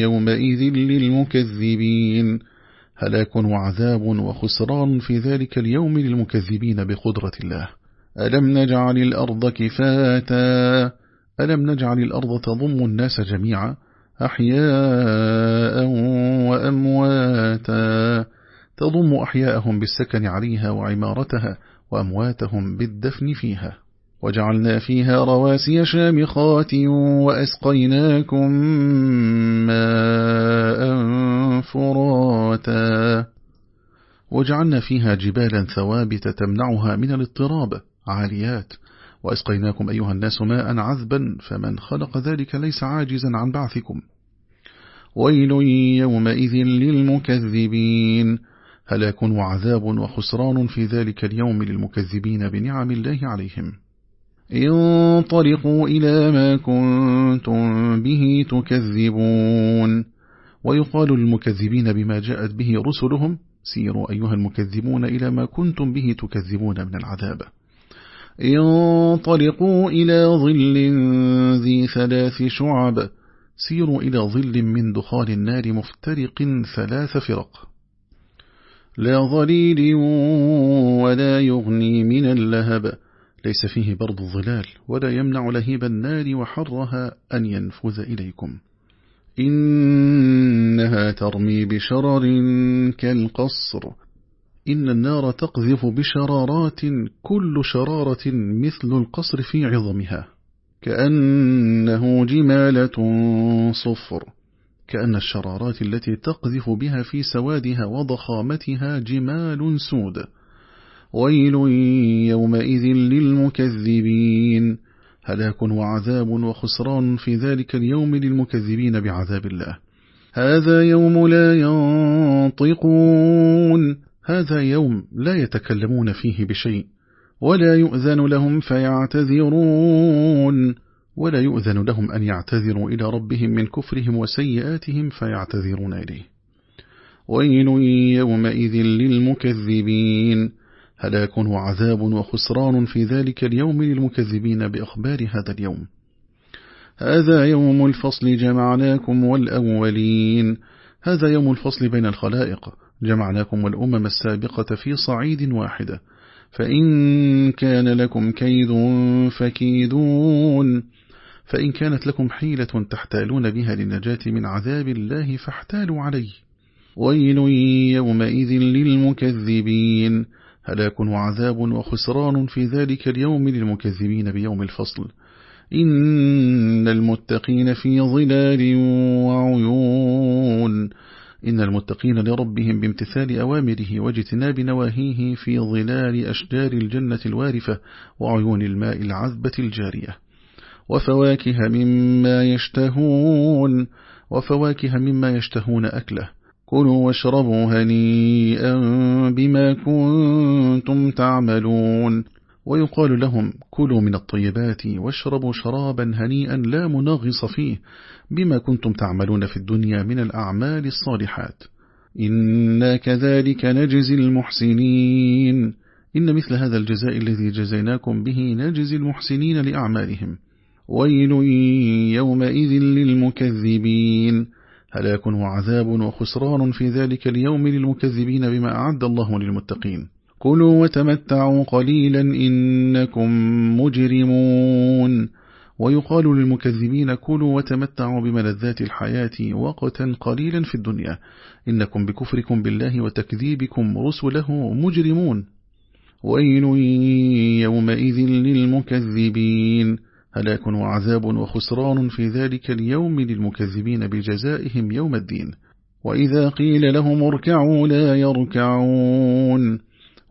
يومئذ للمكذبين. هلاك وعذاب وخسران في ذلك اليوم للمكذبين بقدرة الله. ألم نجعل الأرض كفاتا؟ ألم نجعل الأرض تضم الناس جميعا؟ أحياء وأمواتا. تضم أحياءهم بالسكن عليها وعمارتها وأمواتهم بالدفن فيها. وجعلنا فيها رواسي شامخات وأسقيناكم ماء فراتا. وجعلنا فيها جبالا ثوابت تمنعها من الاضطراب. عاليات. وأسقيناكم أيها الناس ماء عذبا فمن خلق ذلك ليس عاجزا عن بعثكم. ويل يومئذ للمكذبين. هلاك وعذاب وخسران في ذلك اليوم للمكذبين بنعم الله عليهم. انطلقوا إلى ما كنتم به تكذبون. ويقال للمكذبين بما جاءت به رسلهم سيروا أيها المكذبون إلى ما كنتم به تكذبون من العذاب. انطلقوا إلى ظل ذي ثلاث شعب سيروا إلى ظل من دخان النار مفترق ثلاث فرق. لا ظليل ولا يغني من اللهب ليس فيه برد الظلال ولا يمنع لهيب النار وحرها أن ينفذ إليكم. إنها ترمي بشرر كالقصر. إن النار تقذف بشرارات كل شرارة مثل القصر في عظمها. كأنه جمالة صفر. كأن الشرارات التي تقذف بها في سوادها وضخامتها جمال سود. ويل يومئذ للمكذبين. هلاك وعذاب وخسران في ذلك اليوم للمكذبين بعذاب الله. هذا يوم لا ينطقون. هذا يوم لا يتكلمون فيه بشيء. ولا يؤذن لهم فيعتذرون. ولا يؤذن لهم أن يعتذروا إلى ربهم من كفرهم وسيئاتهم فيعتذرون إليه. ويل يومئذ للمكذبين. هلاك وعذاب وخسران في ذلك اليوم للمكذبين بأخبار هذا اليوم. هذا يوم الفصل جمعناكم والأولين. هذا يوم الفصل بين الخلائق. جمعناكم والأمم السابقة في صعيد واحدة فإن كان لكم كيد فكيدون. فإن كانت لكم حيلة تحتالون بها للنجاة من عذاب الله فاحتالوا عليه. ويل يومئذ للمكذبين. هلاك وعذاب وخسران في ذلك اليوم للمكذبين بيوم الفصل. إن المتقين في ظلال وعيون. إن المتقين لربهم بامتثال أوامره واجتناب نواهيه في ظلال أشجار الجنة الوارفة وعيون الماء العذبة الجارية. وفواكه مما يشتهون. وفواكه مما يشتهون أكله. كلوا واشربوا هنيئا بما كنتم تعملون. ويقال لهم كلوا من الطيبات واشربوا شرابا هنيئا لا منغص فيه بما كنتم تعملون في الدنيا من الأعمال الصالحات. إنا كذلك نجزي المحسنين. إن مثل هذا الجزاء الذي جزيناكم به نجزي المحسنين لأعمالهم. ويل يومئذ للمكذبين. هلاك وعذاب وخسران في ذلك اليوم للمكذبين بما أعد الله للمتقين. كلوا وتمتعوا قليلا إنكم مجرمون. ويقال للمكذبين كلوا وتمتعوا بملذات الحياة وقتا قليلا في الدنيا. إنكم بكفركم بالله وتكذيبكم رسله مجرمون. ويل يومئذ للمكذبين. هلاك وعذاب وخسران في ذلك اليوم للمكذبين بجزائهم يوم الدين. وإذا قيل لهم اركعوا لا يركعون.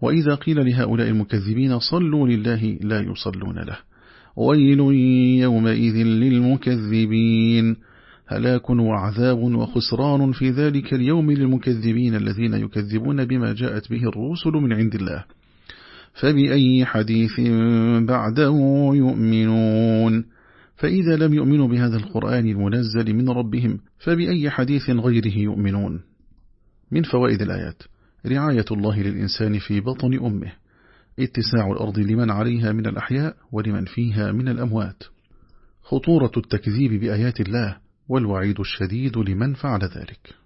وإذا قيل لهؤلاء المكذبين صلوا لله لا يصلون له. ويل يومئذ للمكذبين. هلاك وعذاب وخسران في ذلك اليوم للمكذبين الذين يكذبون بما جاءت به الرسل من عند الله. فبأي حديث بعده يؤمنون؟ فإذا لم يؤمنوا بهذا القرآن المنزل من ربهم فبأي حديث غيره يؤمنون؟ من فوائد الآيات رعاية الله للإنسان في بطن أمه اتساع الأرض لمن عليها من الأحياء ولمن فيها من الأموات خطورة التكذيب بآيات الله والوعيد الشديد لمن فعل ذلك.